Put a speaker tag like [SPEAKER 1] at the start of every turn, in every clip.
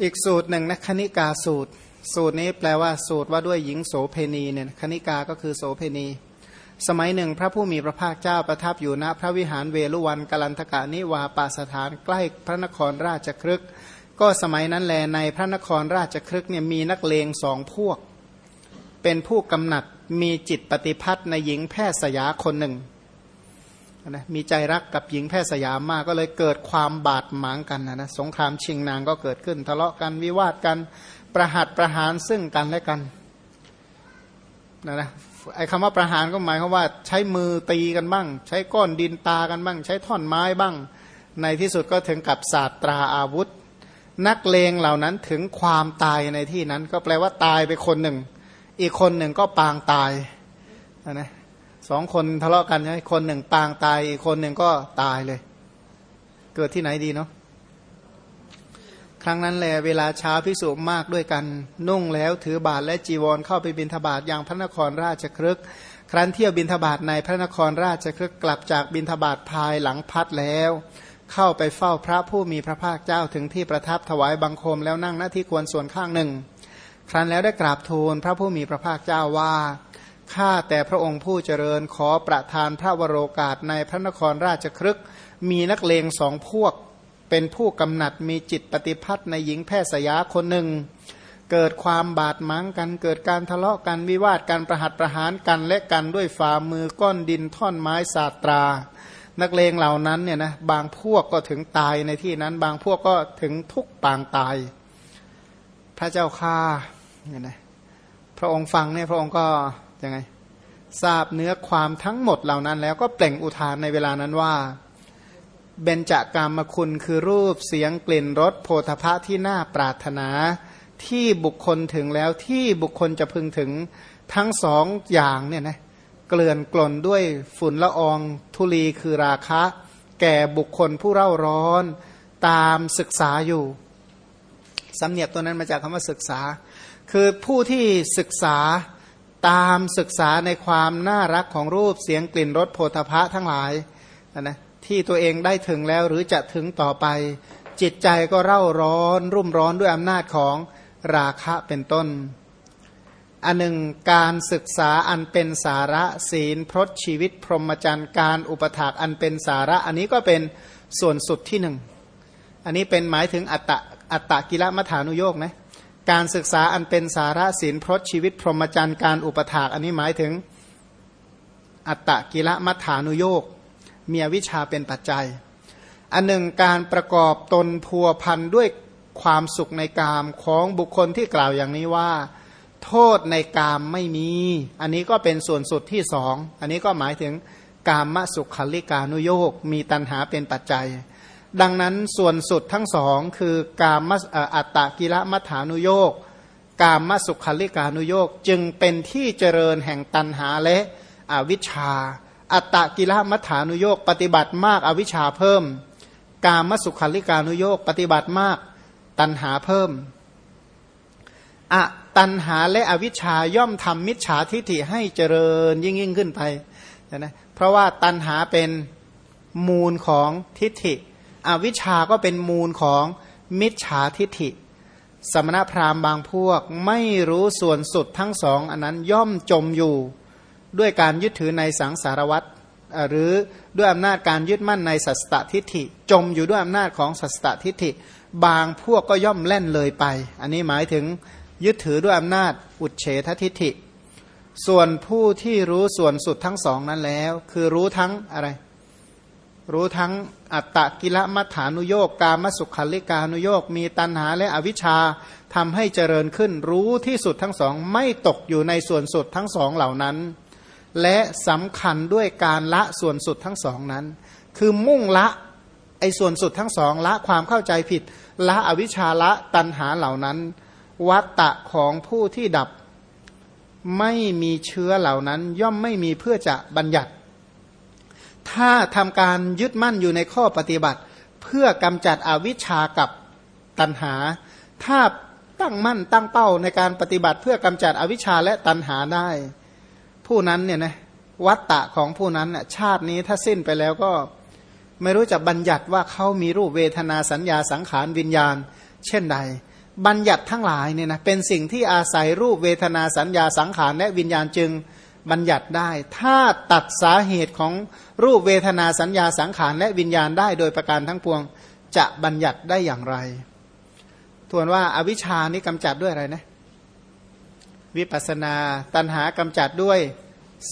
[SPEAKER 1] อีกสูตรหนึ่งนะคณิกาสูตร สูตรนี้แปลว่าสูตรว่าด้วยหญิงโสเพณีเนี่ยคณิกาก็คือโสเพณี สมัยหนึ่งพระผู้มีพระภาคเจ้าประทับอยู่ณพระวิหารเวลุวันกลันทกานิวาปาสถานใกล้พระนครราชครึก ก็สมัยนั้นแลในพระนครราชครึกเนี่ยมีนักเลงสองพวก เป็นผู้กำหนัดมีจิตปฏิพัทธ์ในหญิงแพทย์สยาคนหนึ่ง นะมีใจรักกับหญิงแพทย์สยามมากก็เลยเกิดความบาดหมางกันนะนะสงครามชิงนางก็เกิดขึ้น ทะเลาะกันวิวาทกันประหัตประหารซึ่งกันและกันนะนะไอ้คำว่าประหารก็หมายความว่า ใช้มือตีกันบ้าง ใช้ก้อนดินตากันบ้าง ใช้ท่อนไม้บ้าง ในที่สุดก็ถึงกับศาสตราอาวุธ นักเลงเหล่านั้นถึงความตายในที่นั้น ก็แปลว่าตายไปคนหนึ่ง อีกคนหนึ่งก็ปางตายนะ สองคนทะเลาะกันใช่คนหนึ่งปางตายอีกคนหนึ่งก็ตายเลย เกิดที่ไหนดีเนาะครั้งนั้นแหละเวลาเช้าพิสุมากด้วยกัน นุ่งแล้วถือบาทและจีวรเข้าไปบินทบาทอย่างพระนครราชครึก ครั้นเที่ยวบินทบาทในพระนครราชครึกกลับจากบินทบาทภายหลังพัดแล้ว เข้าไปเฝ้าพระผู้มีพระภาคเจ้าถึงที่ประทับถวายบังคมแล้วนั่งหน้าที่ควรส่วนข้างหนึ่ง ครั้นแล้วได้กราบทูลพระผู้มีพระภาคเจ้าว่า ข้าแต่พระองค์ผู้เจริญขอประทานพระวโรกาสในพระนครราชครึก มีนักเลงสองพวก เป็นผู้กำหนัดมีจิตปฏิพัทธ์ในหญิงแพทย์สยาคนหนึ่ง เกิดความบาดหมางกัน เกิดการทะเลาะกันวิวาทกันประหัตประหารกันและกันด้วยฝ่ามือก้อนดินท่อนไม้สาตรา นักเลงเหล่านั้นเนี่ยนะบางพวกก็ถึงตายในที่นั้น บางพวกก็ถึงทุกปางตาย พระเจ้าข้าเนี่ยนะพระองค์ฟังเนี่ยพระองค์ก็ ยังไงทราบเนื้อความทั้งหมดเหล่านั้น แล้วก็เปล่งอุทานในเวลานั้นว่า เบญจากามคุณคือรูปเสียงกลิ่นรสโพธพะที่น่าปรารถนา ที่บุคคลถึงแล้วที่บุคคลจะพึงถึงทั้งสองอย่างเนี่ยนะเกลื่อนกล่นด้วยฝุ่นละอองทุลีคือราคะ แก่บุคคลผู้เร่าร้อนตามศึกษาอยู่สำเนียบตัวนั้นมาจากคำว่าศึกษา คือผู้ที่ศึกษา ตามศึกษาในความน่ารักของรูปเสียงกลิ่นรสโพธพะทั้งหลายนะที่ตัวเองได้ถึงแล้วหรือจะถึงต่อไป จิตใจก็เร่าร้อน รุ่มร้อนด้วยอำนาจของราคะเป็นต้น อันหนึ่งการศึกษาอันเป็นสาระศีลพรตชีวิต พรหมจรรย์การอุปถากอันเป็นสาระ อันนี้ก็เป็นส่วนสุดที่หนึ่ง อันนี้เป็นหมายถึงอัตตะอัตตะกิลมัฐานุโยกนะ การศึกษาอันเป็นสาระศีลพรตชีวิตพรหมจรรย์การอุปถากอันนี้หมายถึงอัตตะกิละมัฐานุโยกมีวิชาเป็นปัจจัย อันหนึ่งการประกอบตนพัวพันด้วยความสุขในกามของบุคคลที่กล่าวอย่างนี้ว่า โทษในกามไม่มี อันนี้ก็เป็นส่วนสุดที่สอง อันนี้ก็หมายถึงกามมสุขลิกานุโยกมีตัณหาเป็นปัจจัย ดังนั้นส่วนสุดทั้งสองคือกามอัตตกิละมัฐานุโยกกามมสุขลิกานุโยกจึงเป็นที่เจริญแห่งตันหาและอวิชชา อัตตกิละมัฐานุโยกปฏิบัติมากอวิชชาเพิ่ม กามมสุขลิกานุโยกปฏิบัติมากตันหาเพิ่มอะตันหาและอวิชชาย่อมทำมิจฉาทิฏฐิให้เจริญยิ่งยิ่งขึ้นไปนะเพราะว่าตันหาเป็นมูลของทิฏฐิ อวิชาก็เป็นมูลของมิจฉาทิฐิ สมณพราหมณ์บางพวกไม่รู้ส่วนสุดทั้งสอง อันนั้นย่อมจมอยู่ด้วยการยึดถือในสังสารวัตรหรือด้วยอำนาจการยึดมั่นในสัสตทิฏฐิ จมอยู่ด้วยอำนาจของสัสตทิฏฐิ บางพวกก็ย่อมแล่นเลยไป อันนี้หมายถึงยึดถือด้วยอำนาจอุดเฉททิฏฐิ ส่วนผู้ที่รู้ส่วนสุดทั้งสองนั้นแล้ว คือรู้ทั้งอะไร รู้ทั้งอัตตกิลมัฐานุโยกกามสุขัลิกานุโยกมีตัณหาและอวิชชาทำให้เจริญขึ้น รู้ที่สุดทั้งสองไม่ตกอยู่ในส่วนสุดทั้งสองเหล่านั้น และสำคัญด้วยการละส่วนสุดทั้งสองนั้น คือมุ่งละไอ้ส่วนสุดทั้งสองละความเข้าใจผิด ละอวิชชาละตัณหาเหล่านั้น วัตตะของผู้ที่ดับไม่มีเชื้อเหล่านั้น ย่อมไม่มีเพื่อจะบัญญัติ ถ้าทำการยึดมั่นอยู่ในข้อปฏิบัติ เพื่อกำจัดอวิชชากับตัณหา ถ้าตั้งมั่นตั้งเป้าในการปฏิบัติ เพื่อกำจัดอวิชชาและตัณหาได้ ผู้นั้นเนี่ยนะวัตตะของผู้นั้นชาตินี้ถ้าสิ้นไปแล้วก็ไม่รู้จะบัญญัติว่าเขามีรูปเวทนาสัญญาสังขารวิญญาณ เช่นใด บัญญัติทั้งหลายเนี่ยนะเป็นสิ่งที่อาศัยรูปเวทนาสัญญาสังขารและวิญญาณจึง บัญญัติได้ ถ้าตัดสาเหตุของรูปเวทนาสัญญาสังขารและวิญญาณได้โดยประการทั้งปวง จะบัญญัติได้อย่างไร ทวนว่าอาวิชานี้กำจัดด้วยอะไรนะวิปัสนาตัณหากำจัดด้วย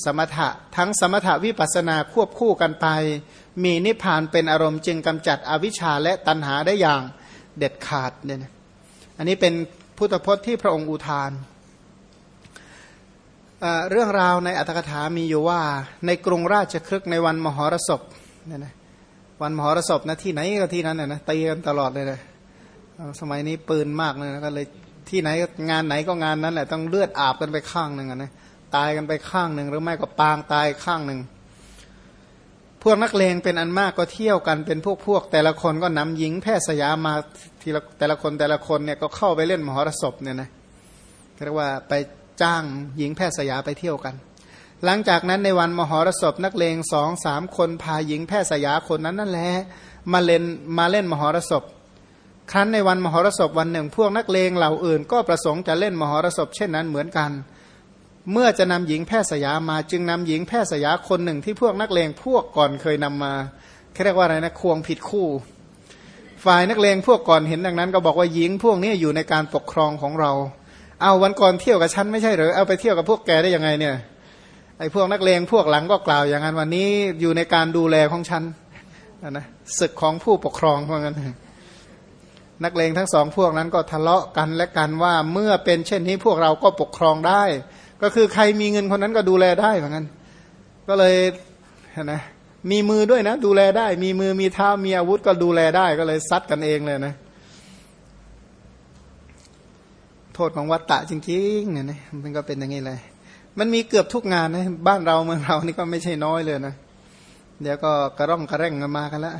[SPEAKER 1] สมถะทั้งสมถะวิปัสนาควบคู่กันไป มีนิพพานเป็นอารมณ์จึงกำจัดอวิชชาและตัณหาได้อย่างเด็ดขาดเนี่ยนะอันนี้เป็นพุทธพจน์ที่พระองค์อุทาน เรื่องราวในอัตถกถามีอยู่ว่าในกรุงราชครึกในวันมหรสพเนี่ยนะวันมหรสพนะที่ไหนก็ที่นั้นนะนะตีกันตลอดเลยนะสมัยนี้ปืนมากเลยนะก็เลยที่ไหนงานไหนก็งานนั้นแหละต้องเลือดอาบกันไปข้างหนึ่งนะตายกันไปข้างหนึ่งหรือไม่ก็ปางตายข้างหนึ่งพวกนักเลงเป็นอันมากก็เที่ยวกันเป็นพวกพวกแต่ละคนก็นำหญิงแพทย์สยามมาทีละแต่ละคนแต่ละคนเนี่ยก็เข้าไปเล่นมหรสพเนี่ยนะเรียกว่าไป จ้างหญิงแพทย์สยาไปเที่ยวกัน หลังจากนั้นในวันมหรสพนักเลงสองสามคนพาหญิงแพทย์สยาคนนั้นนั่นแหละมาเล่นมาเล่นมหรสพ ครั้นในวันมหรสพวันหนึ่ง พวกนักเลงเหล่าอื่น ก็ประสงค์จะเล่นมหรสพเช่นนั้นเหมือนกัน เมื่อจะนำหญิงแพทย์สยามาจึงนำหญิงแพทย์สยาคนหนึ่งที่พวกนักเลงพวกก่อนเคยนำมาเรียกว่าอะไรนะควงผิดคู่ฝ่ายนักเลงพวกก่อนเห็นดังนั้นก็บอกว่าหญิงพวกนี้อยู่ในการปกครองของเรา เอาวันก่อนเที่ยวกับฉันไม่ใช่หรือเอาไปเที่ยวกับพวกแกได้ยังไงเนี่ยไอ้พวกนักเลงพวกหลังก็กล่าวอย่างนั้นวันนี้อยู่ในการดูแลของฉันนะศึกของผู้ปกครองเพราะงั้นนักเลงทั้งสองพวกนั้นก็ทะเลาะกันและกันว่าเมื่อเป็นเช่นนี้พวกเราก็ปกครองได้ ก็คือใครมีเงินคนนั้นก็ดูแลได้เหมือนกันก็เลยนะมีมือด้วยนะ ดูแลได้ มีมือมีเท้ามีอาวุธก็ดูแลได้ก็เลยซัดกันเองเลยนะ โท ษของวัตตะจริงๆเนี่ยนะมันก็เป็นอย่างนี้เลย มันมีเกือบทุกงานนะบ้านเราเมืองเรานี่ก็ไม่ใช่น้อยเลยนะ เดี๋ยวก็กระร่องกระแร่งกันมากันล้ว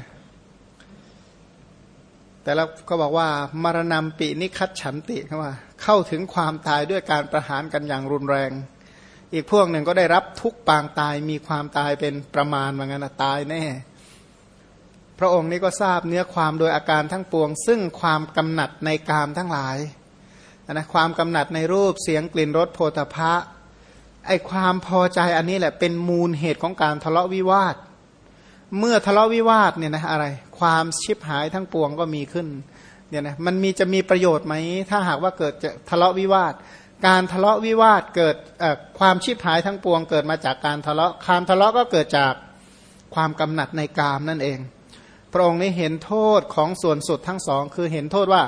[SPEAKER 1] แต่แล้วก็บอกว่ามรณะปินิคัตฉันติเขาว่า เข้าถึงความตายด้วยการประหารกันอย่างรุนแรง อีกพวกหนึ่งก็ได้รับทุกปางตายมีความตายเป็นประมาณว่างั้นตายแน่ พระองค์นี้ก็ทราบเนื้อความโดยอาการทั้งปวง ซึ่งความกำหนัดในกามทั้งหลาย นะความกำหนัดในรูปเสียงกลิ่นรสโพธพะไอความพอใจอันนี้แหละเป็นมูลเหตุของการทะเลาะวิวาท เมื่อทะเลาะวิวาทเนี่ยนะอะไร ความชิบหายทั้งปวงก็มีขึ้นเนี่ยนะมันมีจะมีประโยชน์ไหม ถ้าหากว่าเกิดจะทะเลาะวิวาท การทะเลาะวิวาทเกิดความชิบหายทั้งปวง เกิดมาจากการทะเลาะความทะเลาะก็เกิดจากความกำหนัดในกามนั่นเอง พระองค์นี้เห็นโทษของส่วนสุดทั้งสอง คือเห็นโทษว่า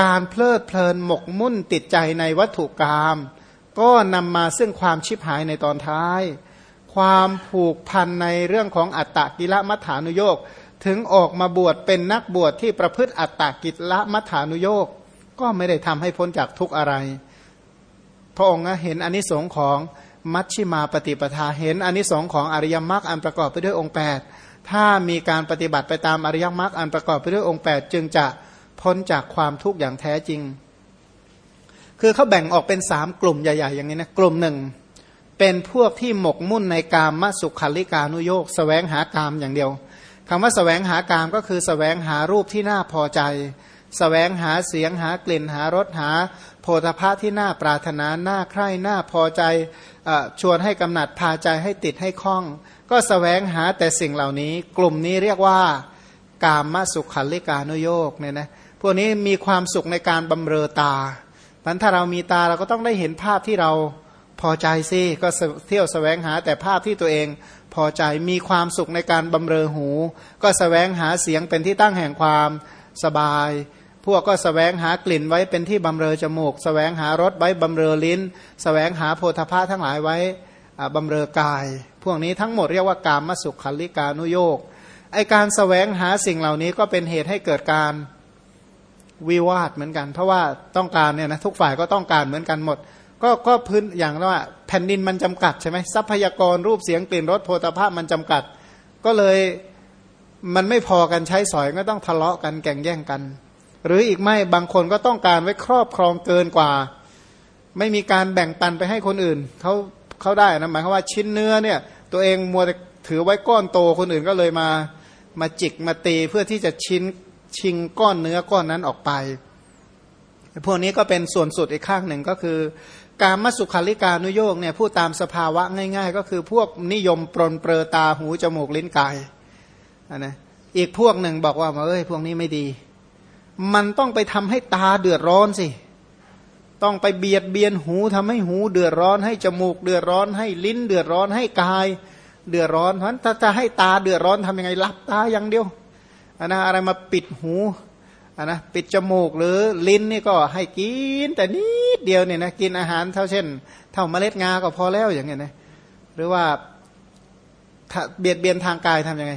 [SPEAKER 1] การเพลิดเพลินหมกมุ่นติดใจในวัตถุกรรมก็นำมาซึ่งความชิบหายในตอนท้าย ความผูกพันในเรื่องของอัตตกิลมัฐานุโยกถึงออกมาบวชเป็นนักบวชที่ประพฤติอัตตกิลมัฐานุโยกก็ไม่ได้ทำให้พ้นจากทุกอะไร พระองค์เห็นอนนิสงค์ของมัชชิมาปฏิปทาเห็นอนนิสงค์ของอริยมรรคอันประกอบไปด้วยองค์ 8 ถ้ามีการปฏิบัติไปตามอริยมรรคอันประกอบไปด้วยองค์ 8 จึงจะ พ้นจากความทุกข์อย่างแท้จริง คือเขาแบ่งออกเป็นสามกลุ่มใหญ่ ๆ อย่างนี้นะกลุ่มหนึ่งเป็นพวกที่หมกมุ่นในกามมสุขาลิกานุโยกสแสวงหากามอย่างเดียวคำว่าสแสวงหากามก็คือสแสวงหารูปที่น่าพอใจสแสวงหาเสียงหากลิ่นหารสหา โพธภะที่น่าปรารถนาน่าใคร่น่าพอใจชวนให้กำหนัดพาใจให้ติดให้คล้อง ก็สแสวงหาแต่สิ่งเหล่านี้ กลุ่มนี้เรียกว่ากามมสุขันลิกานุโยกเนี่ยนะ พวกนี้มีความสุขในการบำเรอตาพันถ้าเรามีตาเราก็ต้องได้เห็นภาพที่เราพอใจสิก็เที่ยวสแสวงหาแต่ภาพที่ตัวเองพอใจมีความสุขในการบำเรอหู ก็สแสวงหาเสียงเป็นที่ตั้งแห่งความสบาย พวกก็สแสวงหากลิ่นไว้เป็นที่บำเรอจมูกสแสวงหารสไว้บำเรอลิ้นสแสวงหาโพธาภาทั้งหลายไว้บำเรอกาย พวกนี้ทั้งหมดเรียกว่ากามมสุขคัลลิกานุโยกไอการสแสวงหาสิ่งเหล่านี้ก็เป็นเหตุให้เกิดการ วิวาทเหมือนกัน เพราะว่าต้องการเนี่ยนะทุกฝ่ายก็ต้องการเหมือนกันหมด ก็ก็พื้นอย่างว่าแผ่นดินมันจำกัดใช่ไหมทรัพยากรรูปเสียงกลิ่นรสโพธาภาพมันจำกัด ก็เลยมันไม่พอกันใช้สอยก็ต้องทะเลาะกันแข่งแย่งกัน หรืออีกไม่บางคนก็ต้องการไว้ครอบครองเกินกว่า ไม่มีการแบ่งปันไปให้คนอื่นเขาเขาได้นะหมายความว่าชิ้นเนื้อเนี่ยตัวเองมัวแต่ถือไว้ก้อนโตคนอื่นก็เลยมามาจิกมาตีเพื่อที่จะชิ้น ชิงก้อนเนื้อก้อนนั้นออกไป พวกนี้ก็เป็นส่วนสุดอีกข้างหนึ่งก็คือ การมสุขาริการนุโยกเนี่ยพูดตามสภาวะง่าย ๆ ก็คือพวกนิยมปรนเปรอตาหูจมูกลิ้นกายนะอีกพวกหนึ่งบอกว่าเอ้ยพวกนี้ไม่ดี มันต้องไปทำให้ตาเดือดร้อนสิ ต้องไปเบียดเบียนหูทำให้หูเดือดร้อนให้จมูกเดือดร้อนให้ลิ้นเดือดร้อนให้กาย เดือดร้อนเพราะถ้าจะให้ตาเดือดร้อนทำยังไงรับตาอย่างเดียว อันนะอะไรมาปิดหูอันนะปิดจมูกหรือลิ้นนี่ก็ให้กิน แต่นิดเดียวเนี่ยนะกินอาหารเท่าเช่น เท่าเมล็ดงาก็พอแล้วอย่างเงี้ยนะหรือว่าเบียดเบียนทางกายทํำยังไง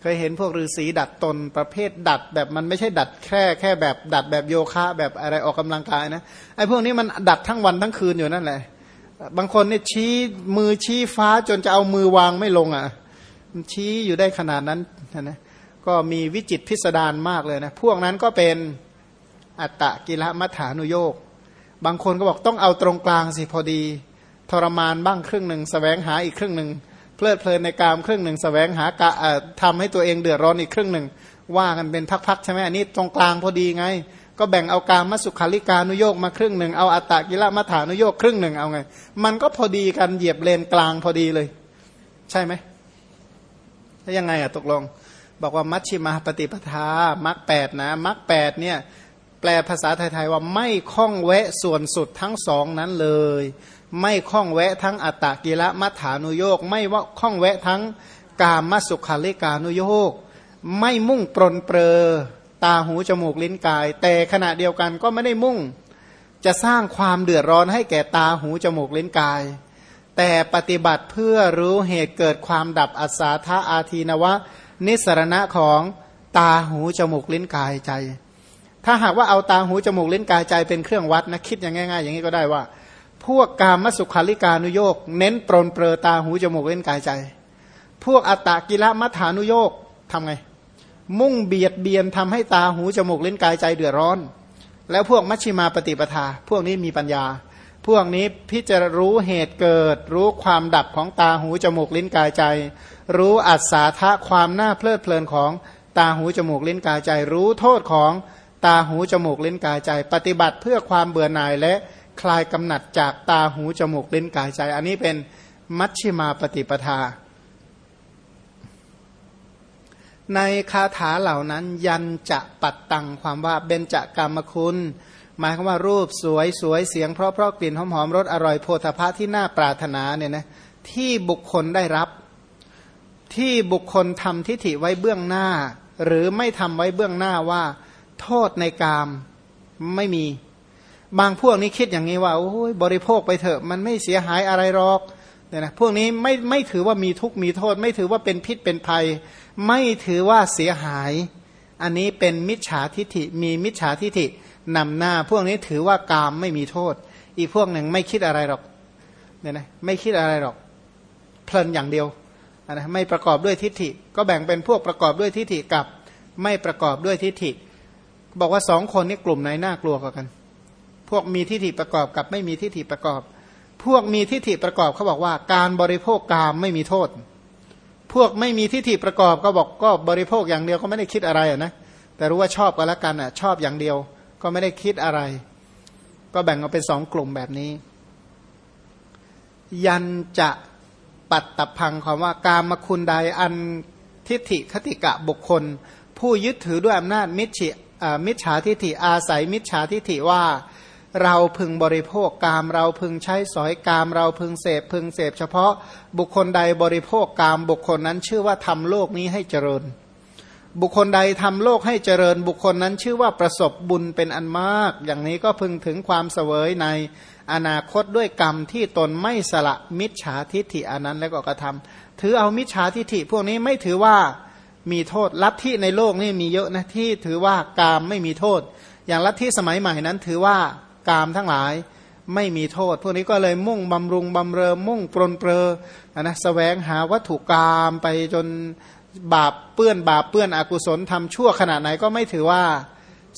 [SPEAKER 1] เคยเห็นพวกฤาษีดัดตนประเภทดัดแบบมันไม่ใช่ดัดแค่แค่แบบดัดแบบโยคะ แบบอะไรออกกำลังกายนะไอ้พวกนี้มันดัดทั้งวันทั้งคืนอยู่นั่นแหละ บางคนเนี่ยชี้มือชี้ฟ้าจนจะเอามือวางไม่ลงอะชี้อยู่ได้ขนาดนั้นนะ ก็มีวิจิตพิสดารมากเลยนะ พวกนั้นก็เป็นอัตตะกิละมัฐานุโยกบางคนก็บอกต้องเอาตรงกลางสิพอดี ทรมานบ้างครึ่งหนึ่งสแสวงหาอีกครึ่งหนึ่งเพลิดเพลินในกามครึ่งหนึ่งสแสวงหากะทำให้ตัวเองเดือดร้อนอีกครึ่งหนึ่งว่ากันเป็นพักๆใช่ไหมอันนี้ตรงกลางพอดีไง ก็แบ่งเอาการมัสุขาริการนุโยกมาครึ่งหนึ่งเอาอัตตะกิละมัฐานุโยกครึ่งหนึ่งเอาไง มันก็พอดีกันเหยียบเลนกลางพอดีเลย ใช่ไหมแล้วยังไงอะตกลง บอกว่ามัชชิมาปฏิปทามรรคแปดนะมรรคแปดเนี่ยแปลภาษาไทยๆว่าไม่คล้องแวะส่วนสุดทั้งสองนั้นเลย ไม่คล้องแวะทั้งอัตตกิละมัฐานุโยกไม่ว่าคล้องแวะทั้งกามมสุขาลิกานุโยกไม่มุ่งปรนเปรอตาหูจมูกลิ้นกาย แต่ขณะเดียวกันก็ไม่ได้มุ่ง จะสร้างความเดือดร้อนให้แก่ตาหูจมูกลิ้นกาย แต่ปฏิบัติเพื่อรู้เหตุเกิดความดับอัศาธาอาทีนวะ นิสรณะของตาหูจมูกลิ้นกายใจ ถ้าหากว่าเอาตาหูจมูกลิ้นกายใจเป็นเครื่องวัดนะคิดอย่างง่ายๆ อย่างนี้ก็ได้ว่า พวกกามสุขาริการุโยกเน้นปรนเปรอตาหูจมูกลิ้นกายใจ พวกอัตตกิละมัฐานุโยกทำไง มุ่งเบียดเบียนทำให้ตาหูจมูกลิ้นกายใจเดือดร้อน แล้วพวกมัชชิมาปฏิปทา พวกนี้มีปัญญา พวกนี้พิจารรู้เหตุเกิด รู้ความดับของตาหูจมูกลิ้นกายใจ รู้อัศาทะความน่าเพลิดเพลินของตาหูจมูกลิ้นกายใจ รู้โทษของตาหูจมูกลิ้นกายใจ ปฏิบัติเพื่อความเบื่อหน่ายและคลายกำหนัดจากตาหูจมูกลิ้นกายใจ อันนี้เป็นมัชชิมาปฏิปทา ในคาถาเหล่านั้นยันจะปัดตังความว่าเบญจกรรมคุณ หมายความว่ารูปสวยสวยเสียงเพราะเพราะกลิ่นหอมหอมรสอร่อยโพธภะที่น่าปรารถนาเนี่ยนะที่บุคคลได้รับ ที่บุคคลทำทิฏฐิไว้เบื้องหน้า หรือไม่ทำไว้เบื้องหน้าว่า โทษในกามไม่มี บางพวกนี้คิดอย่างนี้ว่าโอ้ยบริโภคไปเถอะมันไม่เสียหายอะไรหรอกเนี่ยนะพวกนี้ไม่ไม่ถือว่ามีทุกข์มีโทษ ไม่ถือว่าเป็นพิษเป็นภัย ไม่ถือว่าเสียหาย อันนี้เป็นมิจฉาทิฏฐิมีมิจฉาทิฏฐิ นำหน้าพวกนี้ถือว่ากามไม่มีโทษ อีกพวกหนึ่งไม่คิดอะไรหรอกเนี่ยนะไม่คิดอะไรหรอก เพลินอย่างเดียวนะไม่ประกอบด้วยทิฏฐิ ก็แบ่งเป็นพวกประกอบด้วยทิฏฐิกับ ไม่ประกอบด้วยทิฏฐิ บอกว่าสองคนนี้กลุ่มไหนน่ากลัวกว่ากัน พวกมีทิฏฐิประกอบกับไม่มีทิฏฐิประกอบ พวกมีทิฏฐิประกอบเขาบอกว่าการบริโภคกามไม่มีโทษ พวกไม่มีทิฏฐิประกอบก็บอกก็บริโภคอย่างเดียวก็ไม่ได้คิดอะไรนะแต่รู้ว่าชอบก็แล้วกันอะชอบอย่างเดียว ก็ไม่ได้คิดอะไร ก็แบ่งออกเป็นสองกลุ่มแบบนี้ ยันจะปัตตพังความว่ากามคุณใดอันทิฏฐิคติกะบุคคล ผู้ยึดถือด้วยอำนาจมิจฉมิจฉาทิฏฐิอาศัยมิจฉาทิฏฐิว่าเราพึงบริโภคกามเราพึงใช้สอยกามเราพึงเสพพึงเสพเฉพาะบุคคลใดบริโภคกามบุคคลนั้นชื่อว่าทำโลกนี้ให้เจริญ บุคคลใดทำโลกให้เจริญบุคคลนั้นชื่อว่าประสบบุญเป็นอันมาก อย่างนี้ก็พึงถึงความเสวยในอนาคตด้วยกรรมที่ตนไม่สละมิจฉาทิฏฐิอันนั้นแล้วก็กระทำถือเอามิจฉาทิฏฐิพวกนี้ไม่ถือว่ามีโทษลัทธิในโลกนี่มีเยอะนะที่ถือว่ากามไม่มีโทษ อย่างลัทธิสมัยใหม่นั้นถือว่ากามทั้งหลายไม่มีโทษ พวกนี้ก็เลยมุ่งบำรุงบำเรอมุ่งปรนเปรอนะสแสวงหาวัตถุกรรมไปจน บาปเปื้อนบาปเปื้อนอกุศลทำชั่วขนาดไหนก็ไม่ถือว่า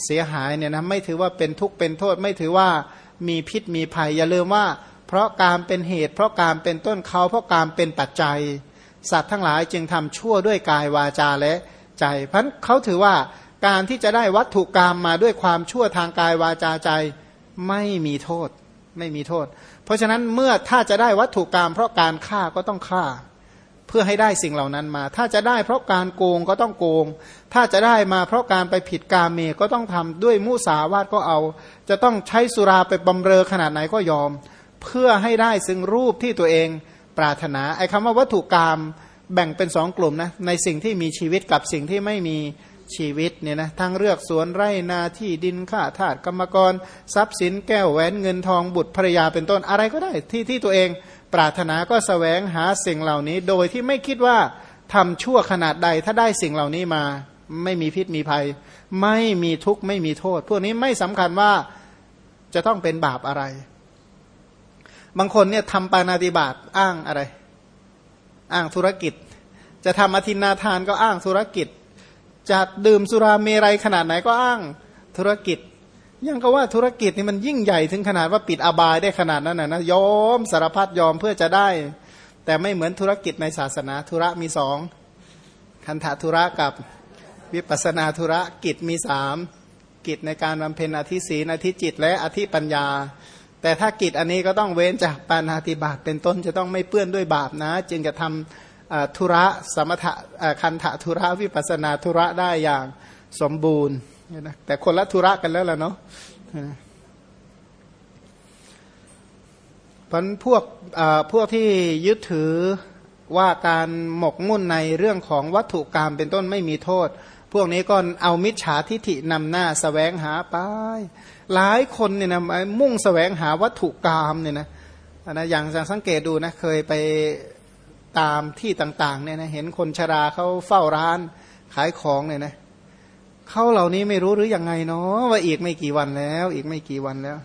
[SPEAKER 1] เสียหายเนี่ยนะไม่ถือว่าเป็นทุกข์เป็นโทษ ไม่ถือว่ามีพิษมีภัยอย่าลืมว่า เพราะการเป็นเหตุ เพราะการเป็นต้นเขาเพราะการเป็นปัจจัย สัตว์ทั้งหลายจึงทำชั่วด้วยกายวาจาและใจเพราะเขาถือว่าการที่จะได้วัตถุกรรมมาด้วยความชั่วทางกายวาจาใจไม่มีโทษ ไม่มีโทษ เพราะฉะนั้นเมื่อถ้าจะได้วัตถุกรรมเพราะการฆ่าก็ต้องฆ่า เพื่อให้ได้สิ่งเหล่านั้นมา ถ้าจะได้เพราะการโกงก็ต้องโกง ถ้าจะได้มาเพราะการไปผิดกาเมก็ต้องทำด้วยมุสาวาทก็เอา จะต้องใช้สุราไปบำเรอขนาดไหนก็ยอม เพื่อให้ได้ซึ่งรูปที่ตัวเองปรารถนา ไอ้คำว่าวัตถุกรรมแบ่งเป็นสองกลุ่มนะ ในสิ่งที่มีชีวิตกับสิ่งที่ไม่มีชีวิตเนี่ยนะทั้งเลือกสวนไร่นาที่ดินข้าทาสกรรมกร ทรัพย์สินแก้วแหวนเงินทองบุตรภรรยาเป็นต้นอะไรก็ได้ที่ที่ตัวเอง ปรารถนาก็สแสวงหาสิ่งเหล่านี้ โดยที่ไม่คิดว่าทำชั่วขนาดใดถ้าได้สิ่งเหล่านี้มา ไม่มีพิษมีภัย ไม่มีทุกข์ไม่มีโทษ พวกนี้ไม่สำคัญว่าจะต้องเป็นบาปอะไร บางคนเนี่ยทำปานาติบาตอ้างอะไร อ้างธุรกิจ จะทำอธินาทานก็อ้างธุรกิจจะดื่มสุราเมรัยขนาดไหนก็อ้างธุรกิจ ยังก็ว่าธุรกิจนี่มันยิ่งใหญ่ถึงขนาดว่าปิดอบายได้ขนาดนั้นนะนะยอมสารพัดยอมเพื่อจะได้ แต่ไม่เหมือนธุรกิจในศาสนาธุระมีสองคันธธุระกับวิปัสนาธุระกิจมีสามกิจในการบำเพ็ญอธิศีนอธิจิต และอธิปัญญา แต่ถ้ากิจอันนี้ก็ต้องเว้นจากปานาติบาตเป็นต้นจะต้องไม่เปื้อนด้วยบาปนะ จึงจะทำธุระสมถะคันธธุระวิปัสนาธุระได้อย่างสมบูรณ์ นะแต่คนละธุระกันแล้วล่ะเนาะพราะพวกพวกที่ยึดถือว่าการหมกมุ่นในเรื่องของวัตถุกรรมเป็นต้นไม่มีโทษ พวกนี้ก็เอามิจฉาทิฐินำหน้าสแสวงหาไป หลายคนเนี่ยนะมุ่งสแสวงหาวัตถุกรรมเนี่ยนะนะอย่างสังเกตดูนะเคยไปตามที่ต่างๆเนี่ยนะเห็นคนชราเขาเฝ้าร้านขายของเนี่ยนะเขาเหล่านี้ไม่รู้หรืออยังไงเนาะว่าอีกไม่กี่วันแล้ว อีกไม่กี่วันแล้ว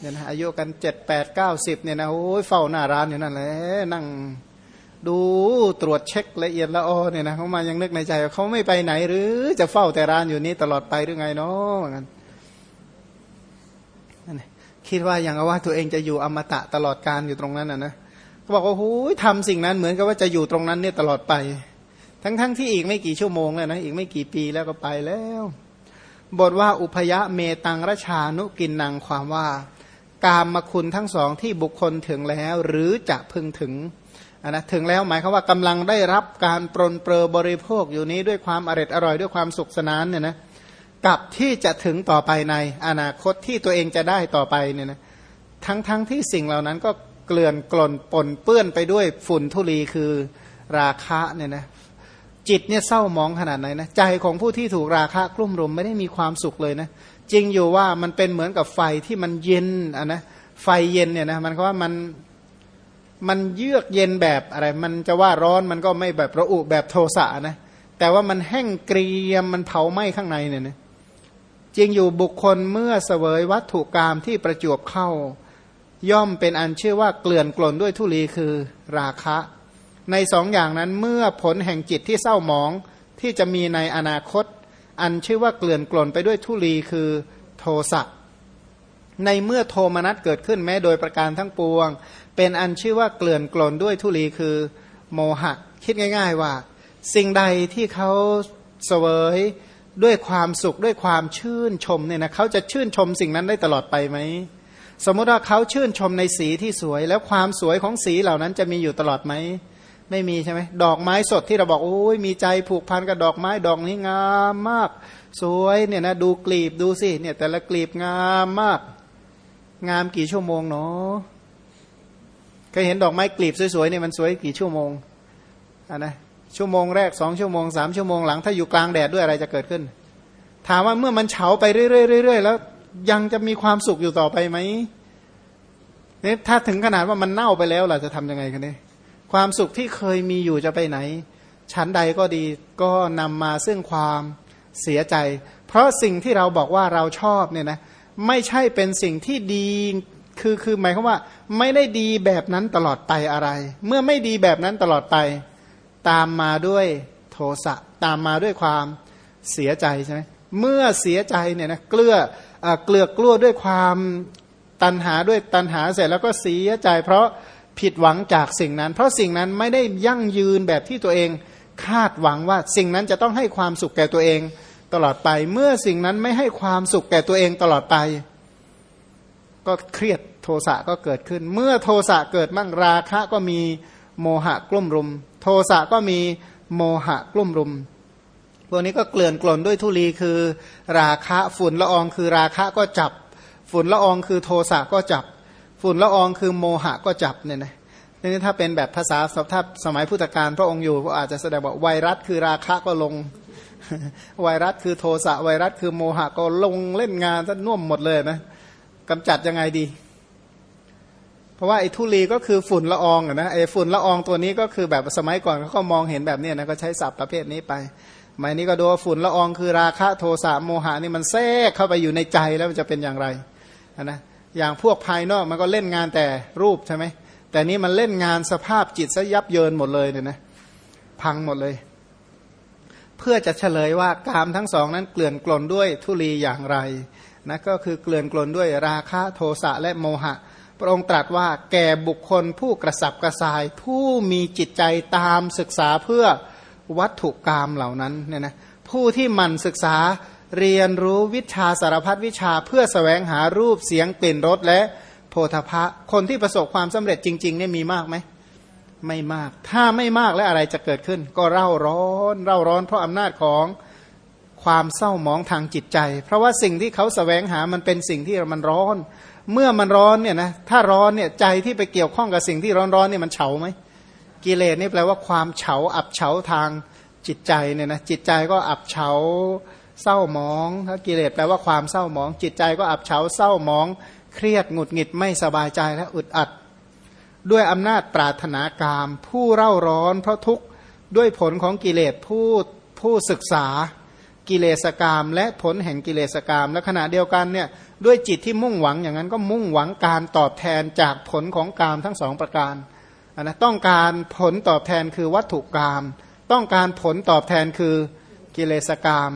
[SPEAKER 1] เนี่ยนะอายุกันเจ็ดแปดเก้าสิบเนี่ยนะโอ้ยเฝ้าหน้าร้านอยู่นั่นแหละนั่งดูตรวจเช็คละเอียดละออเนี่ยนะเขามายังนึกในใจเขาไม่ไปไหนหรือจะเฝ้าแต่ร้านอยู่นี้ตลอดไปหรือไงเนาะเหมือนกันคิดว่าอย่างว่าตัวเองจะอยู่อมตะตลอดการอยู่ตรงนั้นนะนะบอกว่าหูยทำสิ่งนั้นเหมือนกับว่าจะอยู่ตรงนั้นเนี่ยตลอดไป ทั้งๆทที่อีกไม่กี่ชั่วโมงแล้วนะอีกไม่กี่ปีแล้วก็ไปแล้ว บทว่าอุพยะเมตังรชานุกินนางความว่า กามมาคุณทั้งสองที่บุคคลถึงแล้ว หรือจะพึงถึงนนะถึงแล้วหมายความว่ากำลังได้รับการปรนเปรอบริโภคอยู่นี้ด้วยความอร่อยอร่อยด้วยความสุขสนานเนี่ยนะกับที่จะถึงต่อไปในอนาคตที่ตัวเองจะได้ต่อไปเนี่ยนะทั้งๆทที่สิ่งเหล่านั้นก็เกลื่อนกล่นปนเปื้อนไปด้วยฝุ่นทุลีคือราคะเนี่ยนะ จิตเนี่ยเศร้ามองขนาดไหนนะใจของผู้ที่ถูกราคะกลุ่มรุมไม่ได้มีความสุขเลยนะจริงอยู่ว่ามันเป็นเหมือนกับไฟที่มันเย็นอะนะไฟเย็นเนี่ยนะมันก็ว่ามันมันเยือกเย็นแบบอะไร มันจะว่าร้อนมันก็ไม่แบบระอุแบบโทสะนะแต่ว่ามันแห้งเกรียมมันเผาไหม้ข้างในเนี่ยนะจริงอยู่บุคคลเมื่อเสวยวัตถุกรรมที่ประจวบเข้า ย่อมเป็นอันชื่อว่าเกลื่อนกลนด้วยทุลีคือราคะ ในสองอย่างนั้นเมื่อผลแห่งจิตที่เศร้าหมองที่จะมีในอนาคต อันชื่อว่าเกลื่อนกลนไปด้วยทุลีคือโทสะในเมื่อโทมนัสเกิดขึ้นแม้โดยประการทั้งปวง เป็นอันชื่อว่าเกลื่อนกลนด้วยทุลีคือโมหะ คิดง่าย ๆว่า สิ่งใดที่เขาเสวยด้วยความสุขด้วยความชื่นชมเนี่ยนะเขาจะชื่นชมสิ่งนั้นได้ตลอดไปไหมสมมติว่าเขาชื่นชมในสีที่สวย แล้วความสวยของสีเหล่านั้นจะมีอยู่ตลอดไหม ไม่มีใช่ไหมดอกไม้สดที่เราบอกโอ้ยมีใจผูกพันกับดอกไม้ดอกนี้งามมาก สวยเนี่ยนะดูกลีบดูสิเนี่ย แต่ละกลีบงามมาก งามกี่ชั่วโมงเนาะเคยเห็นดอกไม้กลีบสวยๆเนี่ยมันสวยกี่ชั่วโมงอะนะชั่วโมงแรกสองชั่วโมงสามชั่วโมงหลังถ้าอยู่กลางแดดด้วยอะไรจะเกิดขึ้น ถามว่าเมื่อมันเฉาไปเรื่อยๆแล้ว ยังจะมีความสุขอยู่ต่อไปไหมเนี่ยถ้าถึงขนาดว่ามันเน่าไปแล้วล่ะจะทํำยังไงกันเนี่ย ความสุขที่เคยมีอยู่จะไปไหน ชั้นใดก็ดีก็นำมาซึ่งความเสียใจ เพราะสิ่งที่เราบอกว่าเราชอบเนี่ยนะไม่ใช่เป็นสิ่งที่ดีคือคือหมายความว่า ไม่ได้ดีแบบนั้นตลอดไปอะไร เมื่อไม่ดีแบบนั้นตลอดไป ตามมาด้วยโทสะตามมาด้วยความเสียใจใช่ไหมเมื่อเสียใจเนี่ยนะเกลือเกลือกลัวด้วยความตันหาด้วยตันหาเสร็จแล้วก็เสียใจ เพราะ ผิดหวังจากสิ่งนั้น เพราะสิ่งนั้นไม่ได้ยั่งยืนแบบที่ตัวเองคาดหวังว่าสิ่งนั้นจะต้องให้ความสุขแก่ตัวเอง ตลอดไปเมื่อสิ่งนั้นไม่ให้ความสุขแก่ตัวเองตลอดไป ก็เครียดโทสะก็เกิดขึ้น เมื่อโทสะเกิดมั่งราคะก็มีโมหะกลุ่มรุม โทสะก็มีโมหะกลุ่มรุมพวกนี้ก็เกลื่อนกล่นด้วยทุลีคือ ราคะฝุ่นละอองคือราคะก็จับ ฝุ่นละอองคือโทสะก็จับ ฝุ่นละอองคือโมหะก็จับเนี่ยนะนี่ถ้าเป็นแบบภาษาถ้าสมัยพุทธกาลพระองค์อยู่ก็อาจจะแสดงว่าไวรัสคือราคะก็ลง ไวรัสคือโทสะไวรัสคือโมหะก็ลงเล่นงานท่านน่วมหมดเลยนะกำจัดยังไงดี เพราะว่าไอ้ทุลีก็คือฝุ่นละอองนะไอ้ฝุ่นละอองตัวนี้ก็คือแบบสมัยก่อนเขาก็มองเห็นแบบนี้นะก็ใช้ศัพท์ประเภทนี้ไปหมายนี้ก็ดูว่าฝุ่นละอองคือราคะโทสะโมหะนี่มันแทรกเข้าไปอยู่ในใจแล้วมันจะเป็นอย่างไรนะ อย่างพวกภายนอกมันก็เล่นงานแต่รูปใช่ไหมแต่นี้มันเล่นงานสภาพจิตซะยับเยินหมดเลยเนี่ยนะพังหมดเลย เพื่อจะเฉลยว่ากามทั้งสองนั้นเกลื่อนกลนด้วยทุลีอย่างไรนะก็คือเกลื่อนกลนด้วยราคะโทสะและโมหะ พระองค์ตรัสว่าแก่บุคคลผู้กระสับกระส่าย ผู้มีจิตใจตามศึกษาเพื่อวัตถุกรรมเหล่านั้นเนี่ยนะผู้ที่มันศึกษา เรียนรู้วิชาสารพัดวิชาเพื่อสแสวงหารูปเสียงกลิ่นรสและโพธพะ คนที่ประสบความสำเร็จจริง ๆ เนี่ยมีมากไหมไม่มาก ถ้าไม่มากแล้วอะไรจะเกิดขึ้น ก็เร่าร้อนเร่าร้อนเพราะอำนาจของความเศร้าหมองทางจิตใจ เพราะว่าสิ่งที่เขาสแสวงหามันเป็นสิ่งที่มันร้อน เมื่อมันร้อนเนี่ยนะถ้าร้อนเนี่ยใจที่ไปเกี่ยวข้องกับสิ่งที่ร้อนๆเนี่ยมันเฉาไหมกิเลสนี่แปลว่าความเฉาอับเฉาทางจิตใจเนี่ยนะจิตใจก็อับเฉา เศร้าหมองถ้ากิเลสแปลว่าความเศร้าหมอง จิตใจก็อับเฉาเศร้าหมอง เครียดหงุดหงิดไม่สบายใจและอึดอัด ด้วยอำนาจปรารถนากาม ผู้เร่าร้อนเพราะทุกข์ด้วยผลของกิเลสผู้ผู้ศึกษากิเลสกรรมและผลแห่งกิเลสกรรมและขณะเดียวกันเนี่ยด้วยจิตที่มุ่งหวังอย่างนั้นก็มุ่งหวังการตอบแทนจากผลของกามทั้งสองประการนะต้องการผลตอบแทนคือวัตถุกรรมต้องการผลตอบแทนคือกิเลสกรรม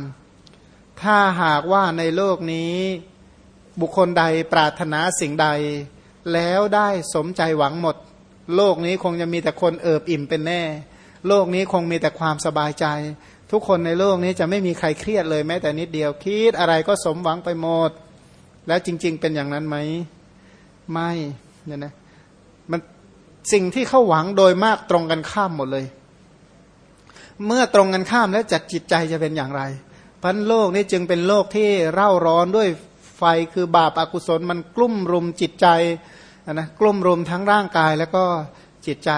[SPEAKER 1] ถ้าหากว่าในโลกนี้บุคคลใดปรารถนาสิ่งใด แล้วได้สมใจหวังหมด โลกนี้คงจะมีแต่คนเอิบอิ่มเป็นแน่ โลกนี้คงมีแต่ความสบายใจ ทุกคนในโลกนี้จะไม่มีใครเครียดเลยแม้แต่นิดเดียวคิดอะไรก็สมหวังไปหมด แล้วจริง ๆ เป็นอย่างนั้นไหมไม่เนี่ยนะมันสิ่งที่เขาหวังโดยมากตรงกันข้ามหมดเลย เมื่อตรงกันข้ามแล้วจัดจิตใจจะเป็นอย่างไร พันโลกนี้จึงเป็นโลกที่เร่าร้อนด้วยไฟคือบาปอากุศลมันกลุ่มรุมจิตใจนะกลุ่มรุมทั้งร่างกายแล้วก็จิตใจ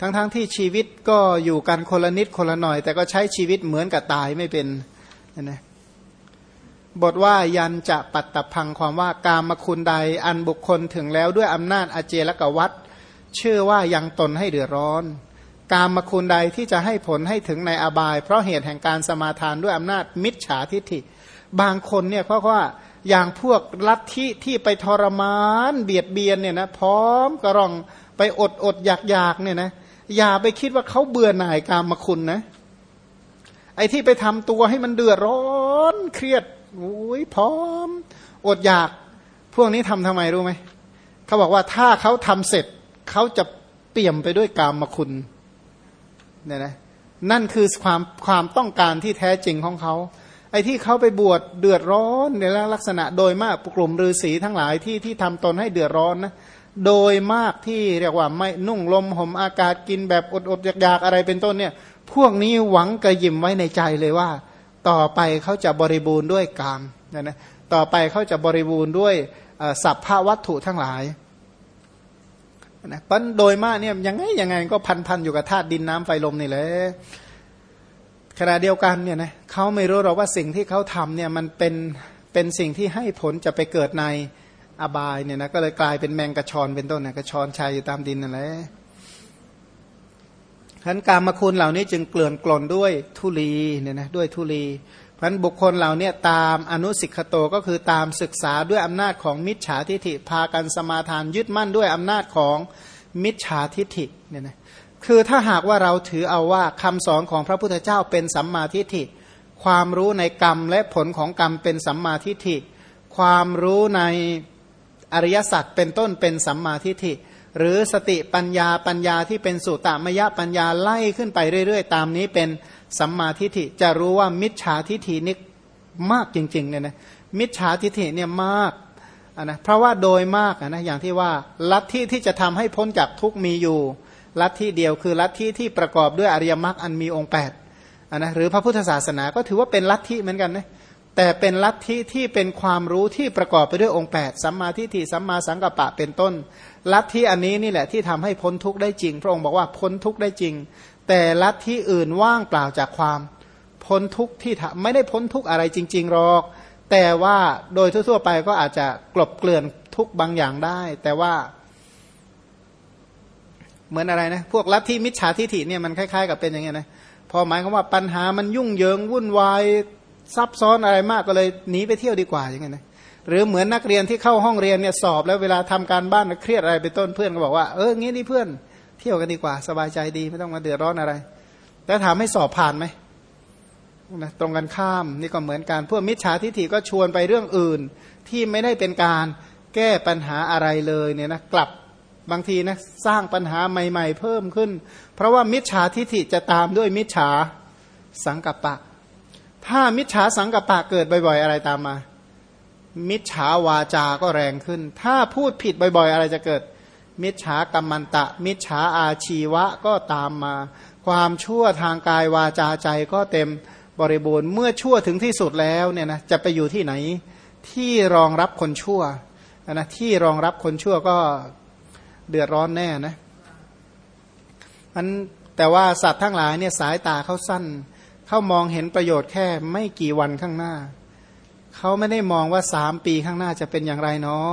[SPEAKER 1] ทั้งๆทที่ชีวิตก็อยู่กันคนละนิดคนละหน่อย แต่ก็ใช้ชีวิตเหมือนกับตายไม่เป็นนะบทว่ายันจะปัตตพังความว่ากามคุณใดอันบุคคลถึงแล้วด้วยอำนาจอาเจลกวัตเชื่อว่ายังตนให้เดือดร้อน กามคุณใดที่จะให้ผลให้ถึงในอบาย เพราะเหตุแห่งการสมาทานด้วยอำนาจมิจฉาทิฏฐิ บางคนเนี่ยเพราะว่าอย่างพวกลัทธิที่ไปทรมานเบียดเบียนเนี่ยนะพร้อมกระรองไปอดอดอยากอยากเนี่ยนะอย่าไปคิดว่าเขาเบื่อหน่ายกามคุณนะ ไอ้ที่ไปทำตัวให้มันเดือดร้อนเครียดโอ้ยพร้อม อดอยาก พวกนี้ทำทำไมรู้ไหมเขาบอกว่าถ้าเขาทำเสร็จเขาจะเปี่ยมไปด้วยกามคุณ เนี่ยนะนั่นคือความความต้องการที่แท้จริงของเขา ไอ้ที่เขาไปบวชเดือดร้อนในลักษณะโดยมากกลุ่มฤาษีทั้งหลายที่ที่ทำตนให้เดือดร้อนนะโดยมากที่เรียกว่าไม่นุ่งลมห่มอากาศกินแบบอดอดอยากๆอะไรเป็นต้นเนี่ย พวกนี้หวังกระยิมไว้ในใจเลยว่า ต่อไปเขาจะบริบูรณ์ด้วยกามนะนะต่อไปเขาจะบริบูรณ์ด้วยสัพพวัตถุทั้งหลาย นะปันโดยมากเนี่ยยังไงยังไงก็พันพันอยู่กับธาตุดินน้ำไฟลมนี่แหละขณะเดียวกันเนี่ยนะเขาไม่รู้หรอกว่าสิ่งที่เขาทำเนี่ยมันเป็นเป็นสิ่งที่ให้ผลจะไปเกิดในอบายเนี่ยนะก็เลยกลายเป็นแมงกระชอนเป็นต้นนะกระชอนชายอยู่ตามดินนั่นแหละฉะนั้นการมาคุณเหล่านี้จึงเกลื่อนกล่นด้วยทุลีเนี่ยนะด้วยทุลี พราะบุคคลเหล่านี้ตามอนุสิกขโตก็คือตามศึกษาด้วยอำนาจของมิจฉาทิฐิพากันสมาทานยึดมั่นด้วยอำนาจของมิจฉาทิฐิเนี่ยนะคือถ้าหากว่าเราถือเอาว่าคำสอนของพระพุทธเจ้าเป็นสัมมาทิฏฐิ ความรู้ในกรรมและผลของกรรมเป็นสัมมาทิฏฐิ ความรู้ในอริยสัจเป็นต้นเป็นสัมมาทิฏฐิ หรือสติปัญญาปัญญาที่เป็นสุตตมยปัญญาไล่ขึ้นไปเรื่อย ๆ ตามนี้เป็น สัมมาทิฏฐิจะรู้ว่ามิจฉาทิฏฐินี้มากจริงๆเนี่ยนะมิจฉาทิฏฐิเนี่ยมากนะเพราะว่าโดยมากนะอย่างที่ว่าลัทธิที่จะทำให้พ้นจากทุกมีอยู่ ลัทธิเดียวคือลัทธิที่ประกอบด้วยอริยมรรคอันมีองค์8อะนะหรือพระพุทธศาสนาก็ถือว่าเป็นลัทธิเหมือนกันนะแต่เป็นลัทธิที่เป็นความรู้ที่ประกอบไปด้วยองค์ 8 สัมมาทิฏฐิสัมมาสังกัปปะเป็นต้น ลัทธิอันนี้นี่แหละที่ทำให้พ้นทุกข์ได้จริง พระองค์บอกว่าพ้นทุกข์ได้จริง แต่ลัทธิอื่นว่างเปล่าจากความพ้นทุกข์ที่ไม่ได้พ้นทุกข์อะไรจริง ๆ หรอก แต่ว่าโดยทั่วๆไปก็อาจจะกลบเกลื่อนทุกบางอย่างได้ แต่ว่า เหมือนอะไรนะ พวกลัทธิมิจฉาทิฐิเนี่ยมันคล้ายๆ กับเป็นอย่างเงี้ยนะพอหมายความว่าปัญหามันยุ่งเหยิงวุ่นวายซับซ้อนอะไรมากก็เลยหนีไปเที่ยวดีกว่าอย่างเงี้ยนะหรือเหมือนนักเรียนที่เข้าห้องเรียนเนี่ยสอบแล้วเวลาทำการบ้านเครียดอะไรไปต้นเพื่อนก็บอกว่าเอองี้นี่เพื่อน ที่ยวกันดีกว่า สบายใจดีไม่ต้องมาเดือดร้อนอะไร แล้วถามให้สอบผ่านไหมนะตรงกันข้ามนี่ก็เหมือนกันพวกมิจฉาทิฏฐิก็ชวนไปเรื่องอื่น ที่ไม่ได้เป็นการแก้ปัญหาอะไรเลยเนี่ยนะกลับบางทีนะสร้างปัญหาใหม่ ๆ เพิ่มขึ้น เพราะว่ามิจฉาทิฏฐิจะตามด้วยมิจฉาสังกัปปะ ถ้ามิจฉาสังกัปปะเกิดบ่อย ๆ อะไรตามมา มิจฉาวาจาก็แรงขึ้น ถ้าพูดผิดบ่อย ๆ อะไรจะเกิด มิจฉากรรมันตะ มิจฉาอาชีวะก็ตามมา ความชั่วทางกายวาจาใจก็เต็มบริบูรณ์เมื่อชั่วถึงที่สุดแล้วเนี่ยนะจะไปอยู่ที่ไหน ที่รองรับคนชั่วนะที่รองรับคนชั่วก็เดือดร้อนแน่นะมันแต่ว่าสัตว์ทั้งหลายเนี่ยสายตาเขาสั้น เขามองเห็นประโยชน์แค่ไม่กี่วันข้างหน้า เขาไม่ได้มองว่าสามปีข้างหน้าจะเป็นอย่างไรเนาะ